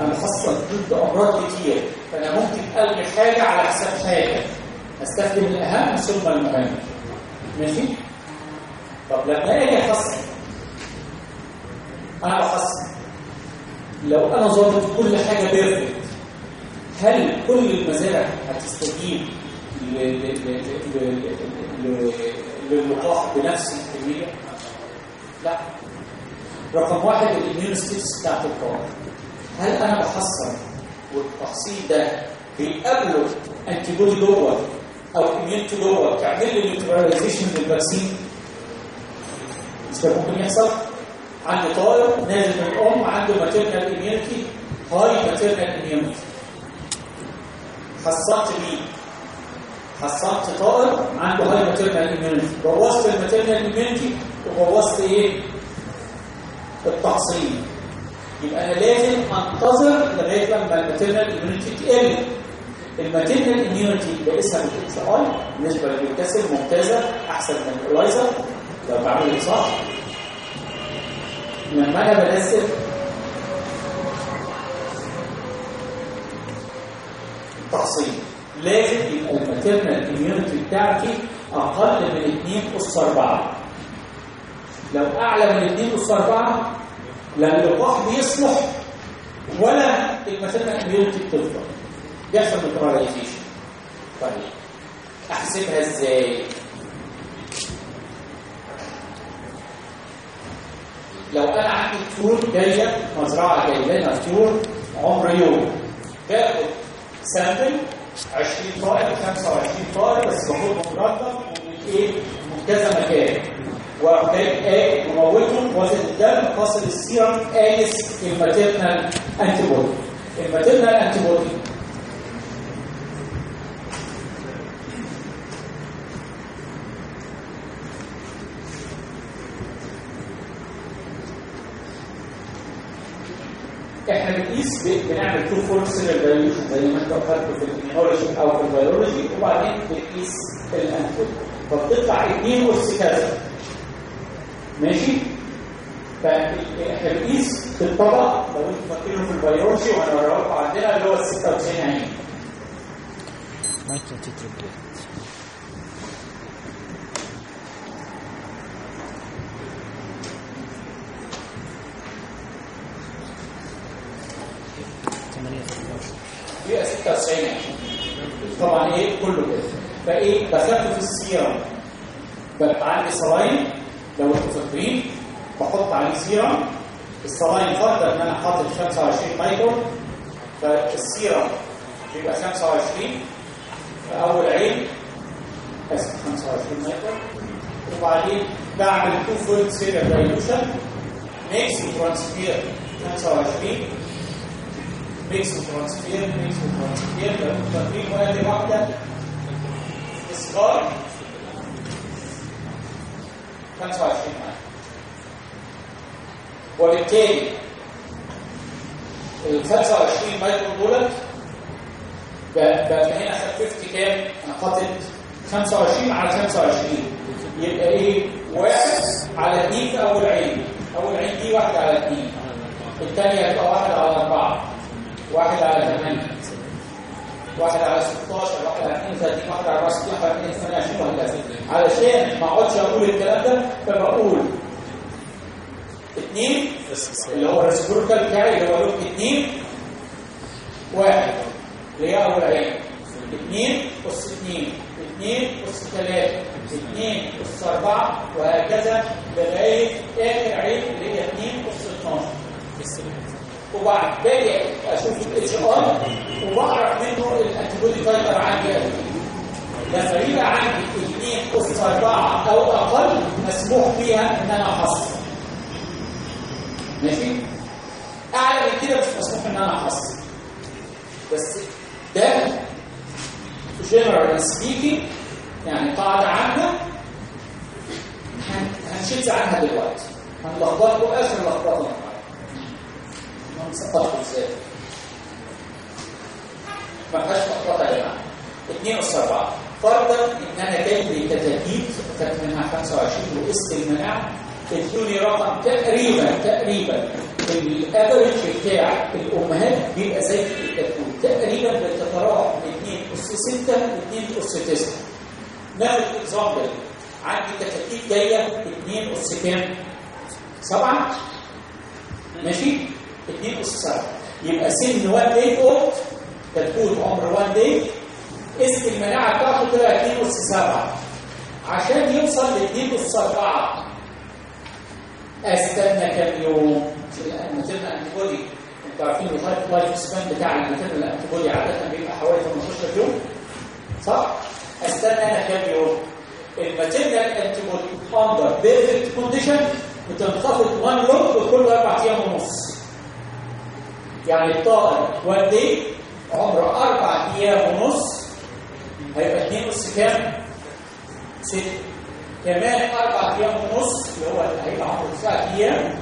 أنا بخصص ضد أمراض كتير. فأنا ممكن ألغي حاجة على حساب حاجة. أستخدم الأهم ثم المهم. ماشي؟ طب لما أجي احصن أنا بحصن لو أنا ظابط كل حاجة perfect هل كل المزارع هتستجيب للقاح بنفس لا. رقم واحد ال immune status بتاعت القاح هل أنا بحصن والتحصين ده بيقابله antibody جوه أو immunity جوه تعمل لي neutralization لل vaccine مش ده ممكن يحصل؟ عندي طائر نازل من الأم عنده maternal immunity high maternal immunity حصنت بيه حصنت طائر عنده high maternal immunity بوظت ال maternal immunity وبوظت إيه؟ التحصين يبقى أنا لازم أنتظر لغاية لما ال maternal immunity تقل. ال maternal immunity اللي اسمها بال HI بالنسبة للنيوكاسل ممتازة أحسن من ال ELISA لو بعمل صح؟ لما أنا بنزل تحصين لازم يبقى ال maternal immunity بتاعتي أقل من 2 اس 4 لو أعلى من 2 اس 4 لا اللقاح بيصلح ولا ال maternal immunity بتفضل. بيحصل neutralization طيب أحسبها إزاي؟ لو أنا عندي طيور جاية مزرعة جاية لنا طيور عمر يوم. باخد sample 20 طائر 25 طائر بس باخدهم مرتب إيه؟ من كذا مكان. وجاي مموتهم وزن الدم فاصل السيرم قايس ال maternal antibody ال maternal antibody إحنا بنقيس ب- بنعمل two fold serial dilution زي ما انت اخدته في ال immunology أو في ال virology وبعدين بنقيس ال anti فبتطلع 2 اس كذا. ماشي؟ فإحنا بنقيس بالطبق لو أنتوا فاكرينه في ال virology وهنوريه لكم عندنا اللي هو ال 96 عين. micro titer plate ثمانية بيبقى 96 عين طبعا إيه كله كده. فإيه؟ بخفف في السيرم ببقى عندي saline لو أنتوا فاكرين بحط عليه serum ال saline فرضا إن أنا حاطط 25 micron فال serum بيبقى 25 في اول عين اسف 25 مايكرون وبعدين بعمل 2 fold serial dilution mix و transfer 25 mix و transfer mix و transfer لو أنتوا فاكرين وادي واحدة؟ إصغار. 25 مايكرون وبالتالي ال 25 مايكرون دولت بقى هنا خففت كام؟ أنا حاطط 25 على 25 يبقى إيه؟ واحد على 2 في أول عين. أول عين دي واحد على 2 الثانية هتبقى واحد على 4 واحد على 8 واحد على 16 واحد على 32 واحد على 64 واحد على 22 وهكذا علشان ما اقعدش أقول الكلام ده فبقول 2 اللي هو الريسبروكال بتاعي اللي هو لوك 2 واحد اللي هي أول عين. 2 اس 2 2 اس 3 2 اس 4 وهكذا لغاية آخر عين اللي هي 2 اس 12 وبعد باجي أشوف ال HI وبعرف منه ال antibody titer عندي قد إيه لما عندي 2 اس 4 أو أقل مسموح فيها إن أنا أحصل. ماشي؟ أعلى من كده مش مسموح إن أنا أحصل. بس ده general speaking يعني قاعدة عامة. هن- هنشد عنها دلوقتي. هنلخبطكم اخر لخبطة. هنسقطكم إزاي ما فيهاش لخبطه يا جماعة 2 اس 4 فرضا ان أنا جاي لي كتاكيت كانت منها 25 وقست المناعه ادوني رقم تقريبا تقريبا ال average بتاع الامهات بيبقى زي الكتكوت تقريبا بتتراوح من 2 اس 6 ل 2 اس 9 ناخد example عندي كتاكيت جاية 2 اس كام؟ 7 ماشي 2 اس 7 يبقى سن 1 day old كتكوت عمر 1 day اسم المناعة بتاعته طلع 2 اس 7 عشان يوصل ل 2 اس 4 أستنى كام يوم؟ ال maternal antibody أنتوا عارفين ال half life span بتاع ال maternal antibody عادة بيبقى حوالي 18 يوم. صح؟ أستنى أنا كام يوم؟ ال maternal antibody under perfect condition بتنخفض 1 log بكل أربع أيام ونص. يعني الطائر 1 day عمره أربع أيام ونص. هيبقى 2 اس كام؟ 6 كمان أربع أيام ونص اللي هو هيبقى عمره 9 أيام.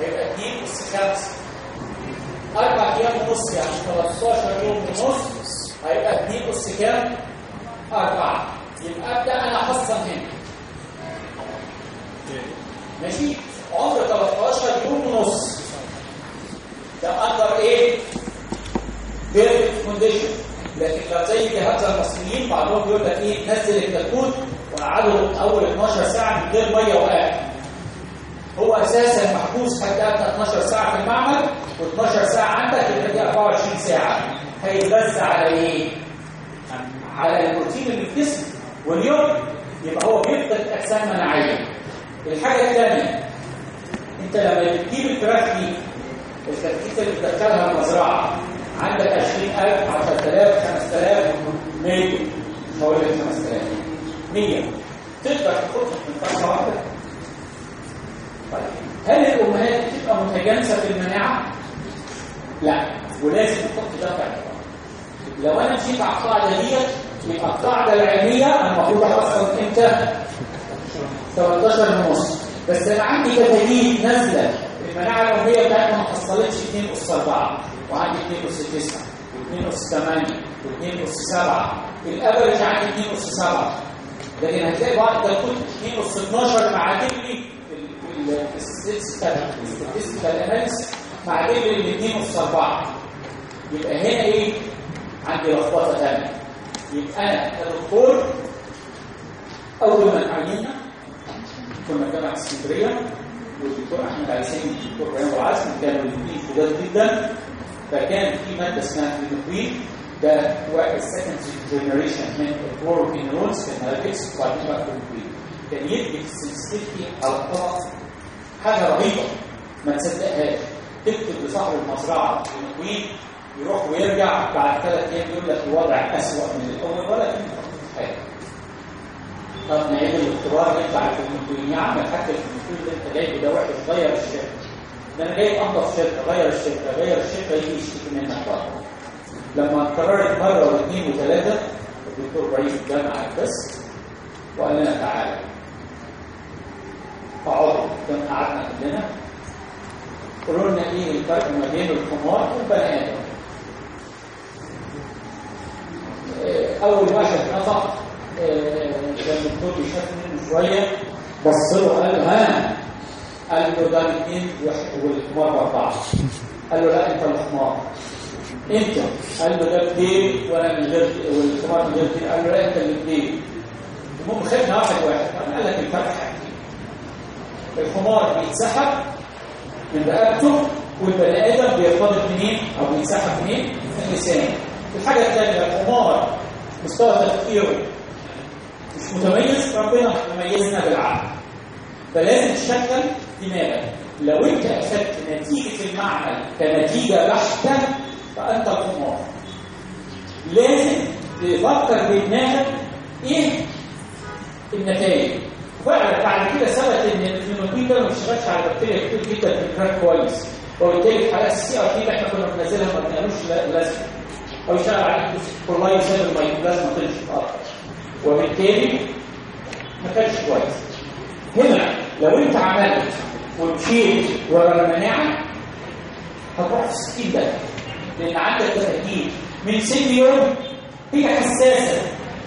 هيبقى 2 اس 5 أربع أيام ونص يعني 13 يوم ونص هيبقى 2 اس كام؟ 4 يبقى أبدأ أنا أحصل هنا. ماشي؟ عمر 13 يوم ونص. ده under إيه؟ perfect condition لكن لو زي جهاز المصريين بعضهم يقول لك إيه نزل الكتكوت وقعدوا أول 12 ساعة من غير مية واكل هو أساسا محبوس حتى ابدا 12 ساعة في المعمل و12 ساعة عندك يبقى دي 24 ساعة هيتغذى على إيه؟ على البروتين اللي في الجسم واليوم يبقى هو بيفقد اجسام مناعيه الحاجة الثانية أنت لما بتجيب الفراخ دي التكتيك اللي بتدخلها المزرعة. عندك 20000 10000 5000 100 حوالي 5000 100 تقدر تاخدهم من فرصه واحدة طيب. هل الأمهات بتبقى متجانسة في المناعة؟ لا. ولازم تحط ده في لو أنا مشيت على القاعدة ديت يبقى القاعدة العلميه أنا المفروض احصل إمتى؟ 13 ونص. بس أنا عندي كتاكيت نازلة. المناعة الاميه بتاعتها ما حصلتش 2 اس 4 وعندي 2 اس 9 و2 اس 8 و2 اس 7 ال average عندي 2 اس 7 لكن هتلاقي بعض الكتب 2 اس 12 مع دبلي ال statistical analysis مع دبلي ال 2 اس 4 يبقى هنا إيه؟ عندي لخبطة ثانية يبقى أنا كدكتور أول ما اتعيننا كنا في جامعة اسكندرية. والدكتور احمد عيسين والدكتور إبراهيم العزم كانوا الاثنين شداد جدا. فكان في مادة اسمها flumequine ده واحد second generation من ال fluoroquinolones في المالكس وبعدين بقى flumequine كان يدي ال sensitivity على الطبق حاجة رهيبة ما تصدقهاش. تكتب لصاحب المزرعة flumequine يروح ويرجع بعد ثلاث أيام يقول لك الوضع اسوء من الأول ولا كان حاجة. طب نعيد الاختبار يطلع الكمبيوتر يا عم حتى الكمبيوتر اللي انت جايبه ده وحش غير الشركة ده أنا جايب انضف شركه غير الشركة غير الشركة يجي يشتكي منك. بقى لما قررت مره واثنين وثلاثة الدكتور رئيس الجامعة بس وقال لنا تعالى. اقعدوا كنا قعدنا كلنا. قولوا لنا إيه الفرق ما بين الحمار والبني آدم؟ أول واحد نطق كان الدكتور بيشاف منه شوية بص له قال له ها؟ قال له ده الاثنين والحمار باربعه قال له لا إنت الحمار. إنت؟ قال له ده بديل وأنا من غير والحمار من غير ديل قال له لا إنت الاثنين المهم خدنا واحد واحد قال لك حاجتين الحمار بيتسحب من رقبته والبني آدم بيرتبط منين أو بيتسحب منين من اللسان الحاجة الثانية الحمار مستوى تفكيره متميز ربنا مميزنا بالعقل. فلازم تشغل دماغك. لو انت أخذت نتيجة المعمل كنتيجة بحتة فأنت الحمار لازم تفكر بدماغك إيه النتائج. فعلا بعد كده ثبت ان الفينوتيب ده ما بيشتغلش على بكتيريا كتير جدا في الكراك كويس. وبالتالي الحالات السي ار تي إحنا كنا بننزلها ما بنعملوش لازمة. أو يشتغل على كولاي سيل الميكروبلازما تنشط أكتر وبالتالي ما كانش كويس. هنا لو انت عملت ومشيت ورا المناعة هتروح في 60 ده لأن عندك تفاهيم من سن يوم هي حساسة.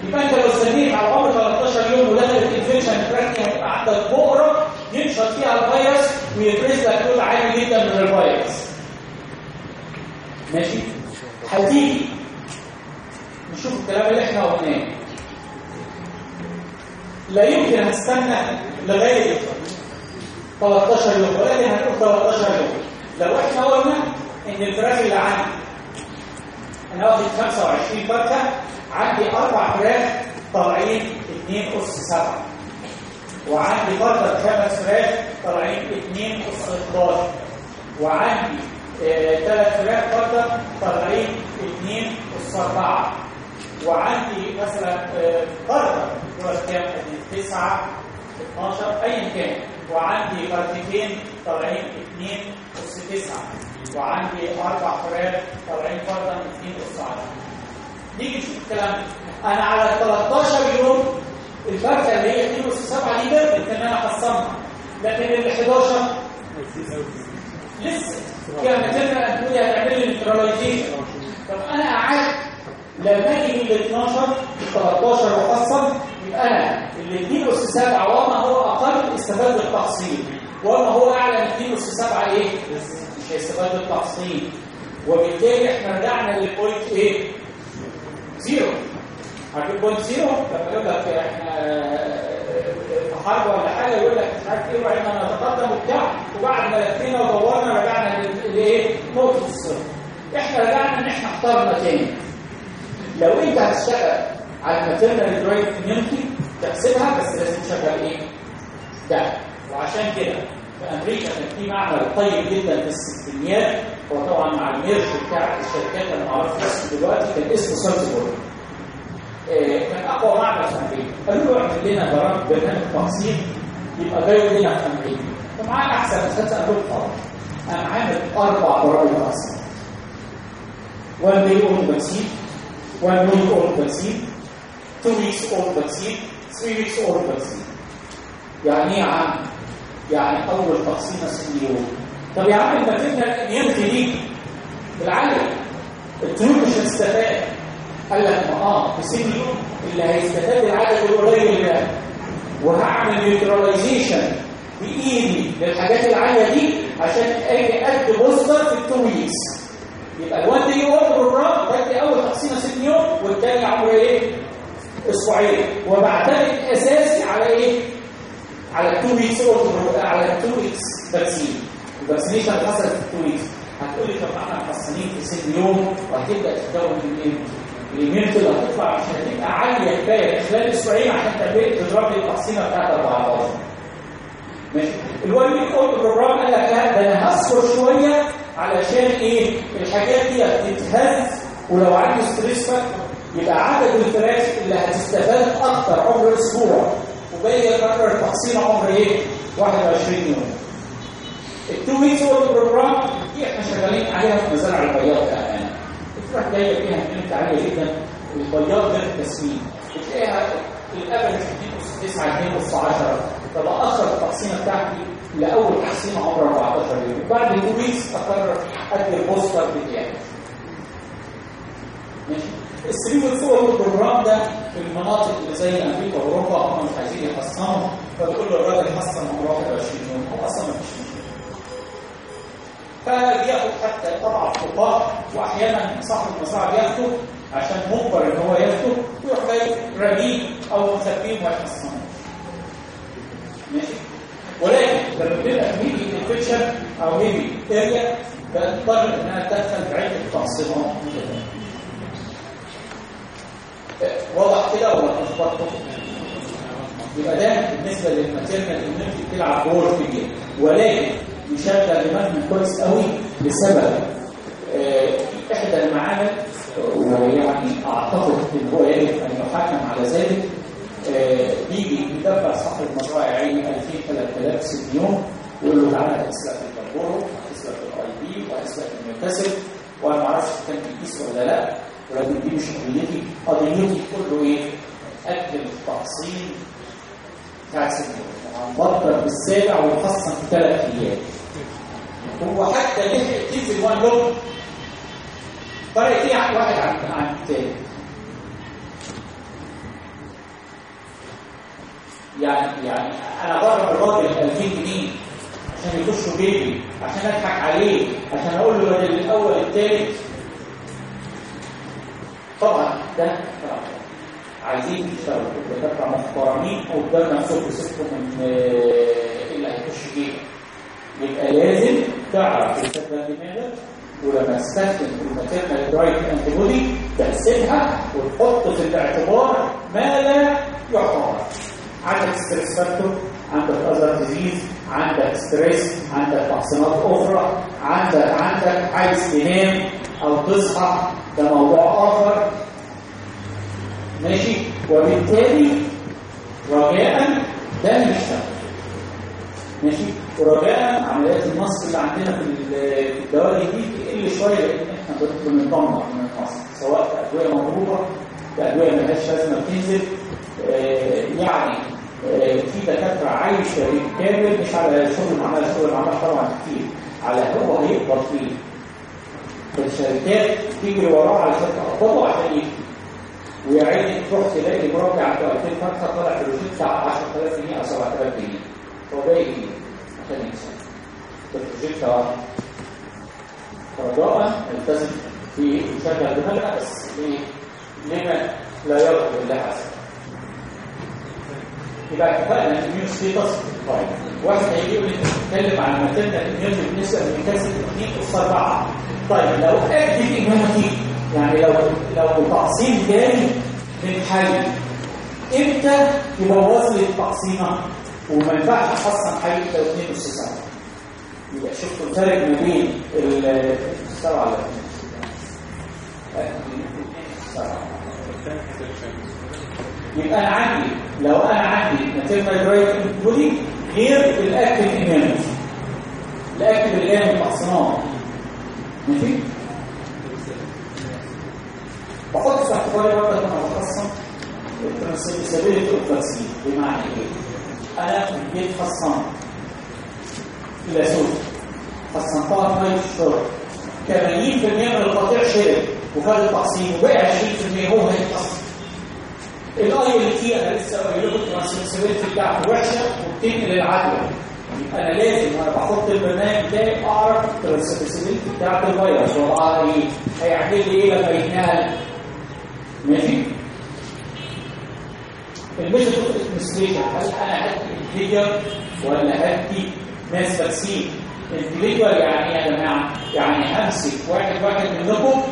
يبقى انت لو استنيت على عمر 13 يوم ودخلت انفكشن تراكي هتبقى عندك بؤرة ينشط فيها الفيروس ويفرز لك لود عالي جدا من الفيروس. ماشي؟ هتيجي. نشوف الكلام اللي إحنا قلناه. لا يمكن هستنى لغايه 13 يوم. ولكن هتقول 13 يوم. لو إحنا قلنا إن الفراخ اللي عندي أنا واخد 25 فرخة عندي أربع فراخ طالعين 2 اس 7 وعندي فرخه خمس فراخ طالعين 2 اس 11 وعندي ثلاث فراخ فرخه طالعين 2 اس 4 وعندي مثلا فرخه هو كام 9 12 ايا كان. وعندي فرختين طالعين 2 اس 9 وعندي أربع فراخ طالعين فردا 2 اس 10 نيجي نشوف الكلام أنا على 13 يوم الفرخه اللي هي 2 اس 7 دي قدرت إن أنا احصنها لكن ال 11 لسه. maternal antibody هتعمل لي طب أنا قعدت لما أجي من ال 12 ال 13 واحصن يبقى أنا ال 2 اس 7 وما هو أقل استفاد بالتحصين وما هو أعلى من 2 اس 7 إيه؟ مش هيستفاد بالتحصين وبالتالي إحنا رجعنا لل point إيه؟ zero عارفين point zero لما يقول لك إحنا في حرب ولا حاجة يقول لك مش عارف إيه وبعدين نتقدم وبتاع. وبعد ما لفينا ودورنا رجعنا لإيه؟ نقطة الصفر. إحنا رجعنا إن إحنا اخترنا تاني. لو انت هتشتغل على ال maternal derived immunity تحسبها بس لازم تشغل إيه؟ ده. وعشان كده في أمريكا كان في معمل طيب جدا في الستينيات هو طبعا مع الميرج بتاع الشركات اللي معروف اسمه دلوقتي كان اسمه سالزبورg كان أقوى معمل في أمريكا. قالوا له اعمل لنا برامج برنامج تقسيم يبقى جاي لنا في أمريكا. فمعانا أحسن مسلسل قالوا له أنا عامل أربع برامج تقسيم 1 day old 1 week old vaccine 2 weeks old vaccine 3 weeks old vaccine يعني إيه يا عم؟ يعني أول تقسيمه سن يوم طب يا عم أنت فكره يمكن دي بالعالم الطيور مش هتستفاد. قال لك ما آه يوم اللي هيستفاد العدد القليل ده. وهعمل نيوتراليزيشن بإيدي للحاجات العالية دي عشان أجي أدي بوستر في التو ويكس يبقى الوان دي اول بروجرام بدي أول تقسيمة ست يوم والثاني عمره إيه؟ أسبوعين وبعتمد أساسي على إيه؟ على ال two weeks على ال two weeks vaccine ال vaccination حصلت في ال two weeks هتقول لي طب إحنا محصنين في سن يوم وهتبدأ تتكون من إيه؟ ال immunity اللي هتطلع مش هتبقى عالية كفاية خلال أسبوعين عشان تضرب لي التحصينة بتاعت 14 ماشي. ال one week old program قال لك لا ده أنا هصبر شوية علشان إيه؟ الحاجات دي هتتهز ولو عندي stress factor يبقى عدد الفراخ اللي هتستفاد أكتر عمر أسبوع وباقي يكرر التحصين عمر إيه؟ 21 يوم. ال two weeks old program دي إحنا شغالين عليها في مزارع البياض كمان الفراخ جاية فيها كميه عالية جدا البياض غير التسمين بتلاقيها ال average 2 9 2 10 فبأخر التحصينة بتاعتي لأول تحصينة عمر 14 يوم. بعد ال two weeks أقرر ادي ال booster بتاعي. ماشي؟ ال three weeks old program ده في المناطق اللي زي أمريكا وأوروبا هم مش عايزين يحصنوا. فبيقول له الراجل حصن عمر 21 يوم. هو أصلا ما فيش مشكلة. فبياخد حتى طبعا الفقهاء واحيانا صاحب المزرعه بياخده عشان مجبر إن هو ياخده ويروح جاي رميه أو مخبيه وما يحصنوش ولكن لما بيبقى endemic infection أو endemic area بضطر ان أنا اتدخل في عده تحصينات واضح كده ولا اتلخبطت؟ يبقى ده بالنسبة لل maternal immunity بتلعب دور كبير ولكن يشغل دماغنا كويس قوي لسبب آه، إحدى المعامل ويعني أعتقد إن هو يجب أن يحكم على ذلك. بيجي يدبر صاحب المزرعه عيني 2000 3000 ست يوم ويقول له تعالى تسلق الكربورو وتسلق الاي بي وتسلق المنتسب وأنا ما أعرفش كان بيقيس ولا لأ. ولكن دي مش قضيتي قضيتي كله إيه؟ اكل التقسيم بتاع يوم هنبطل بالسابع ونحصن في ثلاث أيام. هو حتى لحق تنزل وان لوك فرق إيه؟ واحد عن عن التاني يعني يعني أنا بره الراجل 2000 جنيه عشان يخشوا بيبي عشان أضحك عليه عشان أقول له بدل الأول الثالث طبعا ده. عايزين يشتغلوا دكاتره محترمين قدام نفسكم سكتوا من آه، اللي هيخش بيه يبقى لازم تعرف تستخدم دماغك ولما تستخدم الماتيرنال درايف انتي بودي تحسبها وتحط في الاعتبار ما لا يعتبر. عندك stress factor عندك other disease عندك stress عندك تحصينات أخرى عندك عندك عايز تنام أو تصحى ده موضوع آخر. ماشي؟ وبالتالي رجاء ده مش شغل ماشي؟ ورجاء عمليات النصب اللي عندنا في ال- في الدوالي دي تقل شوية لأن إحنا بنطمع من النصب سواء كادويه مضروبة كادويه مالهاش لازمة بتنزل. آه، يعني في دكاترة عايشة بالكامل مش على شغل العمل شغل العمل طبعا كتير. على هو هيقبض فيه فالشركات تجري وراه علشان تقبضه عشان يجي. عيني تروح تلاقي مربع 2000 فرخه طالع في الروشته 10000 جنيه أو 7000 جنيه. هو ده يجي عشان يكسب. البروجيكت واحد فرجاء نلتزم في مشغل دماغنا بس ليه؟ لما لا يرضى بالله عز يبقى اتفقنا ان الميون ستيتس طيب واحد هيجي يقول أنت بتتكلم عن الماتيرنال اميونيتي بالنسبة للكاسيت 2 اس 4 طيب لو اكتف اميونيتي يعني لو لو تقسيم جاي من حي إمتى يبوظ لي التقسيمه وما ينفعش احصن حي لو 2 اس 7 يبقى شفتوا الفرق ما بين السبعه ولا يبقى أنا عندي لو أنا عندي ماتيرنال درايف بودي غير الاكتف اميونيتي الاكتف اللي هي المتقسمات ماشي؟ بحط في اعتباري برضه ان أنا بخصم الترانسميسابيلتي اوف فاكسين بمعنى إيه؟ أنا البيت خصمت سوس حصنتها في ميه الشرب 80% من القطيع شرب وخد التحصين وبقى 20% هو هيتقسم الاي اللي فيه أنا لسه قايل لكم ال transmissibility بتاعته وحشه وبتنقل العدوى. يبقى أنا لازم وأنا بحط البرنامج ده اعرف ال transmissibility بتاعت الفيروس وضعها إيه؟ هيعمل لي إيه لما يتنقل؟ ماشي؟ ال method administration هل أنا هدي individual ولا هدي mass vaccine individual يعني إيه يا جماعة؟ يعني همسك واحد واحد منكم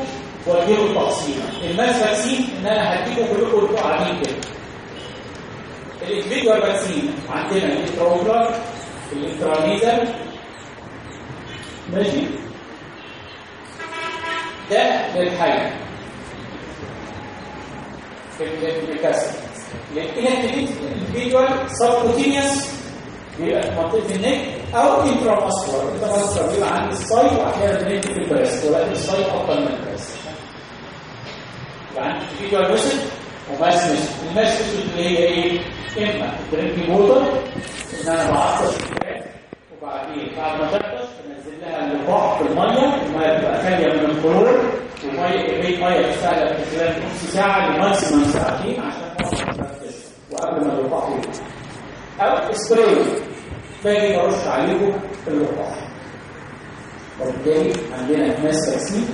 واديله التحصينه ال mass vaccine إن أنا هديكم كلكم أنتوا قاعدين كده ال individual vaccine عندنا ال intraocular ال intranasal ماشي؟ ده للحي لأن ال individual subcutaneous بيبقى في منطقه ال neck أو intramuscular intramuscular بيبقى عند الصاي واحيانا بنكتب في ال breast ولكن الصاي افضل من ال breast ال individual method و mass method ال mass method اللي هي إيه؟ إما drinking water إن أنا الفراخ وبعدين بعد ما تعطش بنزل لها اللقاح في المية المية بتبقى خالية من الكلور والميه كميه مية بتستهلك في خلال نص ساعة ل maximum ساعتين عشان وقبل ما اللقاح أو سبراي باجي برش عليكم اللقاح وبالتالي عندنا mass vaccine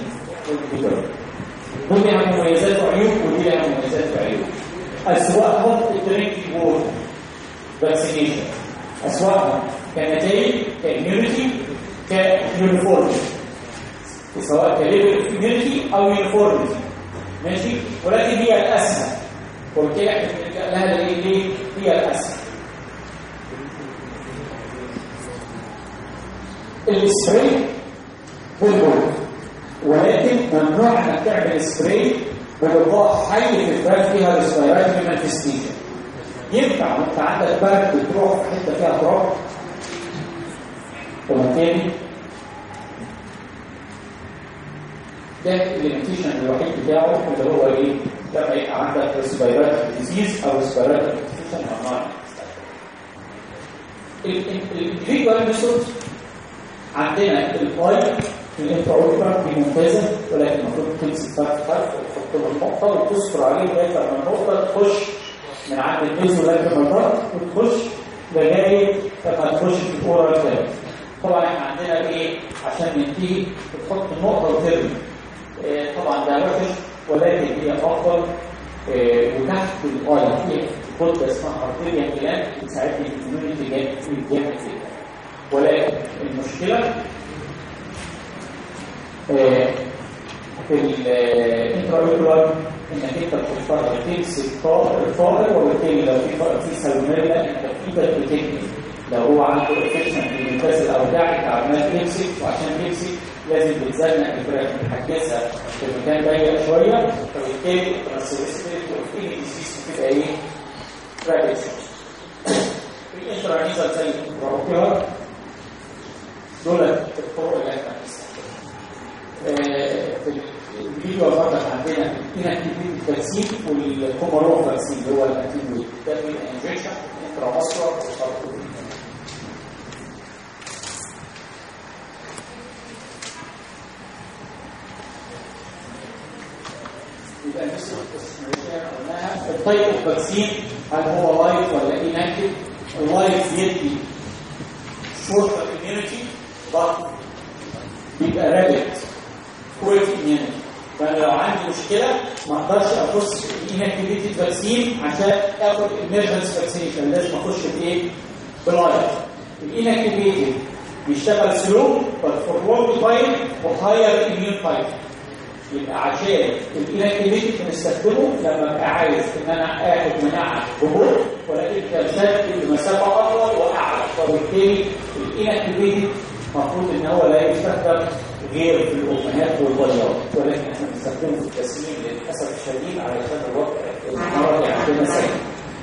والفيتامين دول لها مميزات وعيوب ودي لها مميزات وعيوب. أسوأهم ال drinking water vaccination أسوأهم كنتائج ك immunity ك uniformity. سواء ك level immunity أو uniformity. ماشي؟ ولكن هي وبالتالي إحنا بنلجأ لها ليه؟ هي الأسهل. السبراي بالبول ولكن ممنوع انك تعمل سبراي بلقاء حي في الفراخ فيها respiratory manifestation ينفع وانت عندك برد تروح في حتة فيها تراب؟ وبالتالي ده ال limitation الوحيد بتاعه اللي هو إيه؟ لما يبقى عندك respiratory disease أو respiratory infection نوع ال individual method عندنا الاي في ال intraocular دي ممتازه ولكن المفروض تمسك فرخة فرخة وتحط له النقطه وتصبر عليه لغايه لما النقطه تخش من عند ال base لغايه المنطقة وتخش لغايه لما تخش في الاورال كده طبعا إحنا عندنا إيه عشان ننتهي بتحط النقطه وترمي آه طبعا ده وحش ولكن هي افضل آه وتحت الاي في كتله اسمها ارتيريا كلام بتساعدني في الكوميونتي جامد فيها ولكن المشكلة في الانترايكولار انك انت بتضطر تمسك الفائر وبالتالي لو في في سالمونيلا انت إيدك بتجري لو هو عنده انفكشن في الممتاز الاوجاع انت عمال تمسك وعشان تمسك لازم بتزنق الفراخ بتحجزها في مكان ضيق شوية فبالتالي الترانسفيرسبيلتي اوف اي ديزيز بتبقى إيه؟ رابيد الانترانيزال زي البروكيار دول الطرق اللي إحنا في الفيديو برضك عندنا الانكتيفيتي فاكسين والكومارو فاكسين اللي هو الانتيبيوتيك ده انجكشن انتراماسكولار يبقى نفس القسميه قلناها. الطيب الفاكسين هل هو لايف ولا انكتيف؟ اللايف يدي شورت immunity بيبقى rapid quick immunity فأنا لو عندي مشكلة ما أقدرش أخش ال inactivated vaccine عشان آخد emergency vaccination لازم أخش بايه؟ ب live ال inactivated بيشتغل slow for long time و higher immune titer يبقى عشان ال inactivated بنستخدمه لما أبقى عايز إن أنا آخد مناعة هبوط ولكن كارثات بمسافه اطول وأعلى. وبالتالي ال inactivated المفروض إن هو لا يستخدم غير في الأمهات والبياض ولكن إحنا بنستخدمه في التسمين للأسف الشديد علشان الوضع المرضي عندنا سيء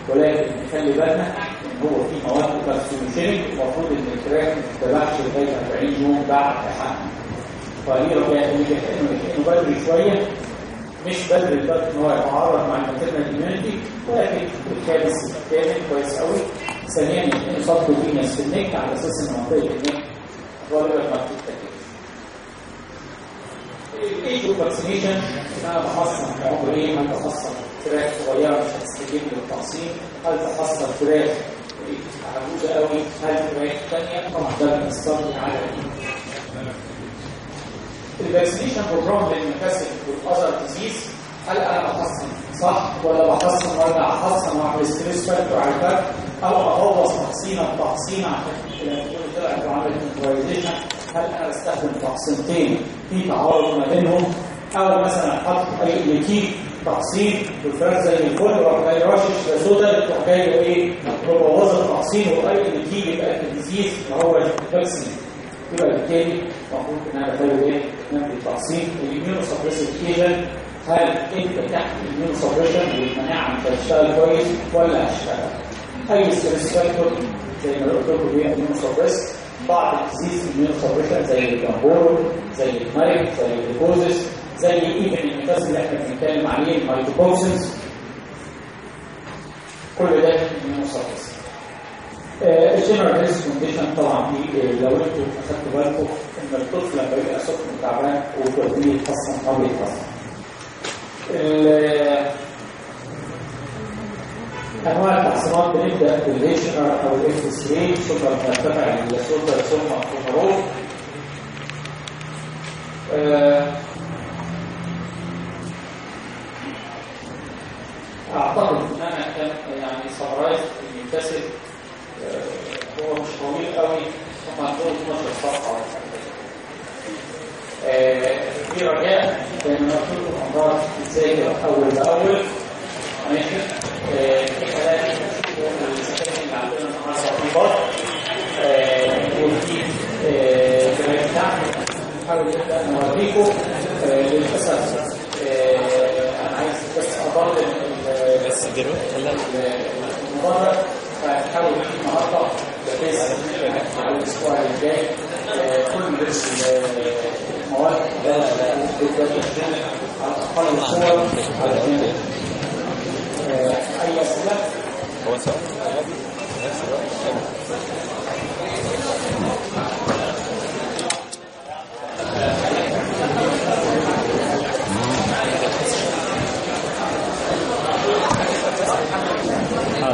ولكن نخلي بالنا إن هو في مواد carcinogenic المفروض إن الفراخ ما تتبعش لغاية 40 يوم بعد حقن فهي كانه كانه بدري شوية مش بدري لدرجة إن هو يتعارض مع ال maternal immunity ولكن الكابس كامل كويس قوي ثانيا يكون صدره في ناس في النك على أساس ان منطقه النك غالبا ما ال age of vaccination أنا بحصن عمر إيه هل بحصن فراخ صغيره مش هتستجيب للتحصين هل بحصن فراخ عجوزه قوي هل فراخ ثانية طبعا ده بيأثر على ال vaccination program للمكاسب وال other disease هل أنا بحصن صح. ولا بحصن ولا احصن واعمل stress factor على الفرق؟ أو أبوظ تحصينه بتحصينه عشان يكون طلعت وعملت neutralization هل أنا بستخدم تحصينتين في تعارض ما بينهم؟ أو مثلا أحط أي نتيج تحصين والفرق زي الفل وأروح جاي راشش لاسوتا تروح جاي إيه؟ مبوظ التحصين وأي نتيجه يبقى ال disease اللي هو vaccine يبقى بالتالي المفروض إن أنا بتابع إيه؟ نعمل التحصين ال immunosuppressive هل أنت تحت ال immunosuppression والمناعة مش هتشتغل كويس ولا هتشتغل؟ أي stress factor زي ما قلت لكم هي immunosuppress بعض ال disease immunosuppression زي الجمبورو زي الماريك زي ال leukosis زي even الميتاز اللي إحنا بنتكلم عليه ال mycotoxins كل ده immunosuppress ال general risk condition طبعا دي لو أنتوا اخدتوا بالكم إن الطفل لما يبقى سخن وتعبان وتوديه يتحسن أو يتحسن. انواع التحصينات بنبدا بال Hitchner أو ال FS 3 ثم بنرتفع للسوبر ثم الكوماروف أعتقد إن أنا كان يعني سمرايز المكتسب هو مش طويل قوي هم عندهم 12 صفحة ولا حاجة. آه، في رجاء قلت لكم امراض تتذاكر أول بأول ماشي حالات السكاكين اللي عندنا النهارده آه، وفي كمان تحت نحاول نبدا نوريكم للاسف أنا عايز بس افضل ال- بس دلوقتي لا المبادرة فهنحاول النهارده بحيث على الأسبوع اللي جاي آه، كل المواد لا على الاقل الصور علشان أي أسئلة؟ هو سؤال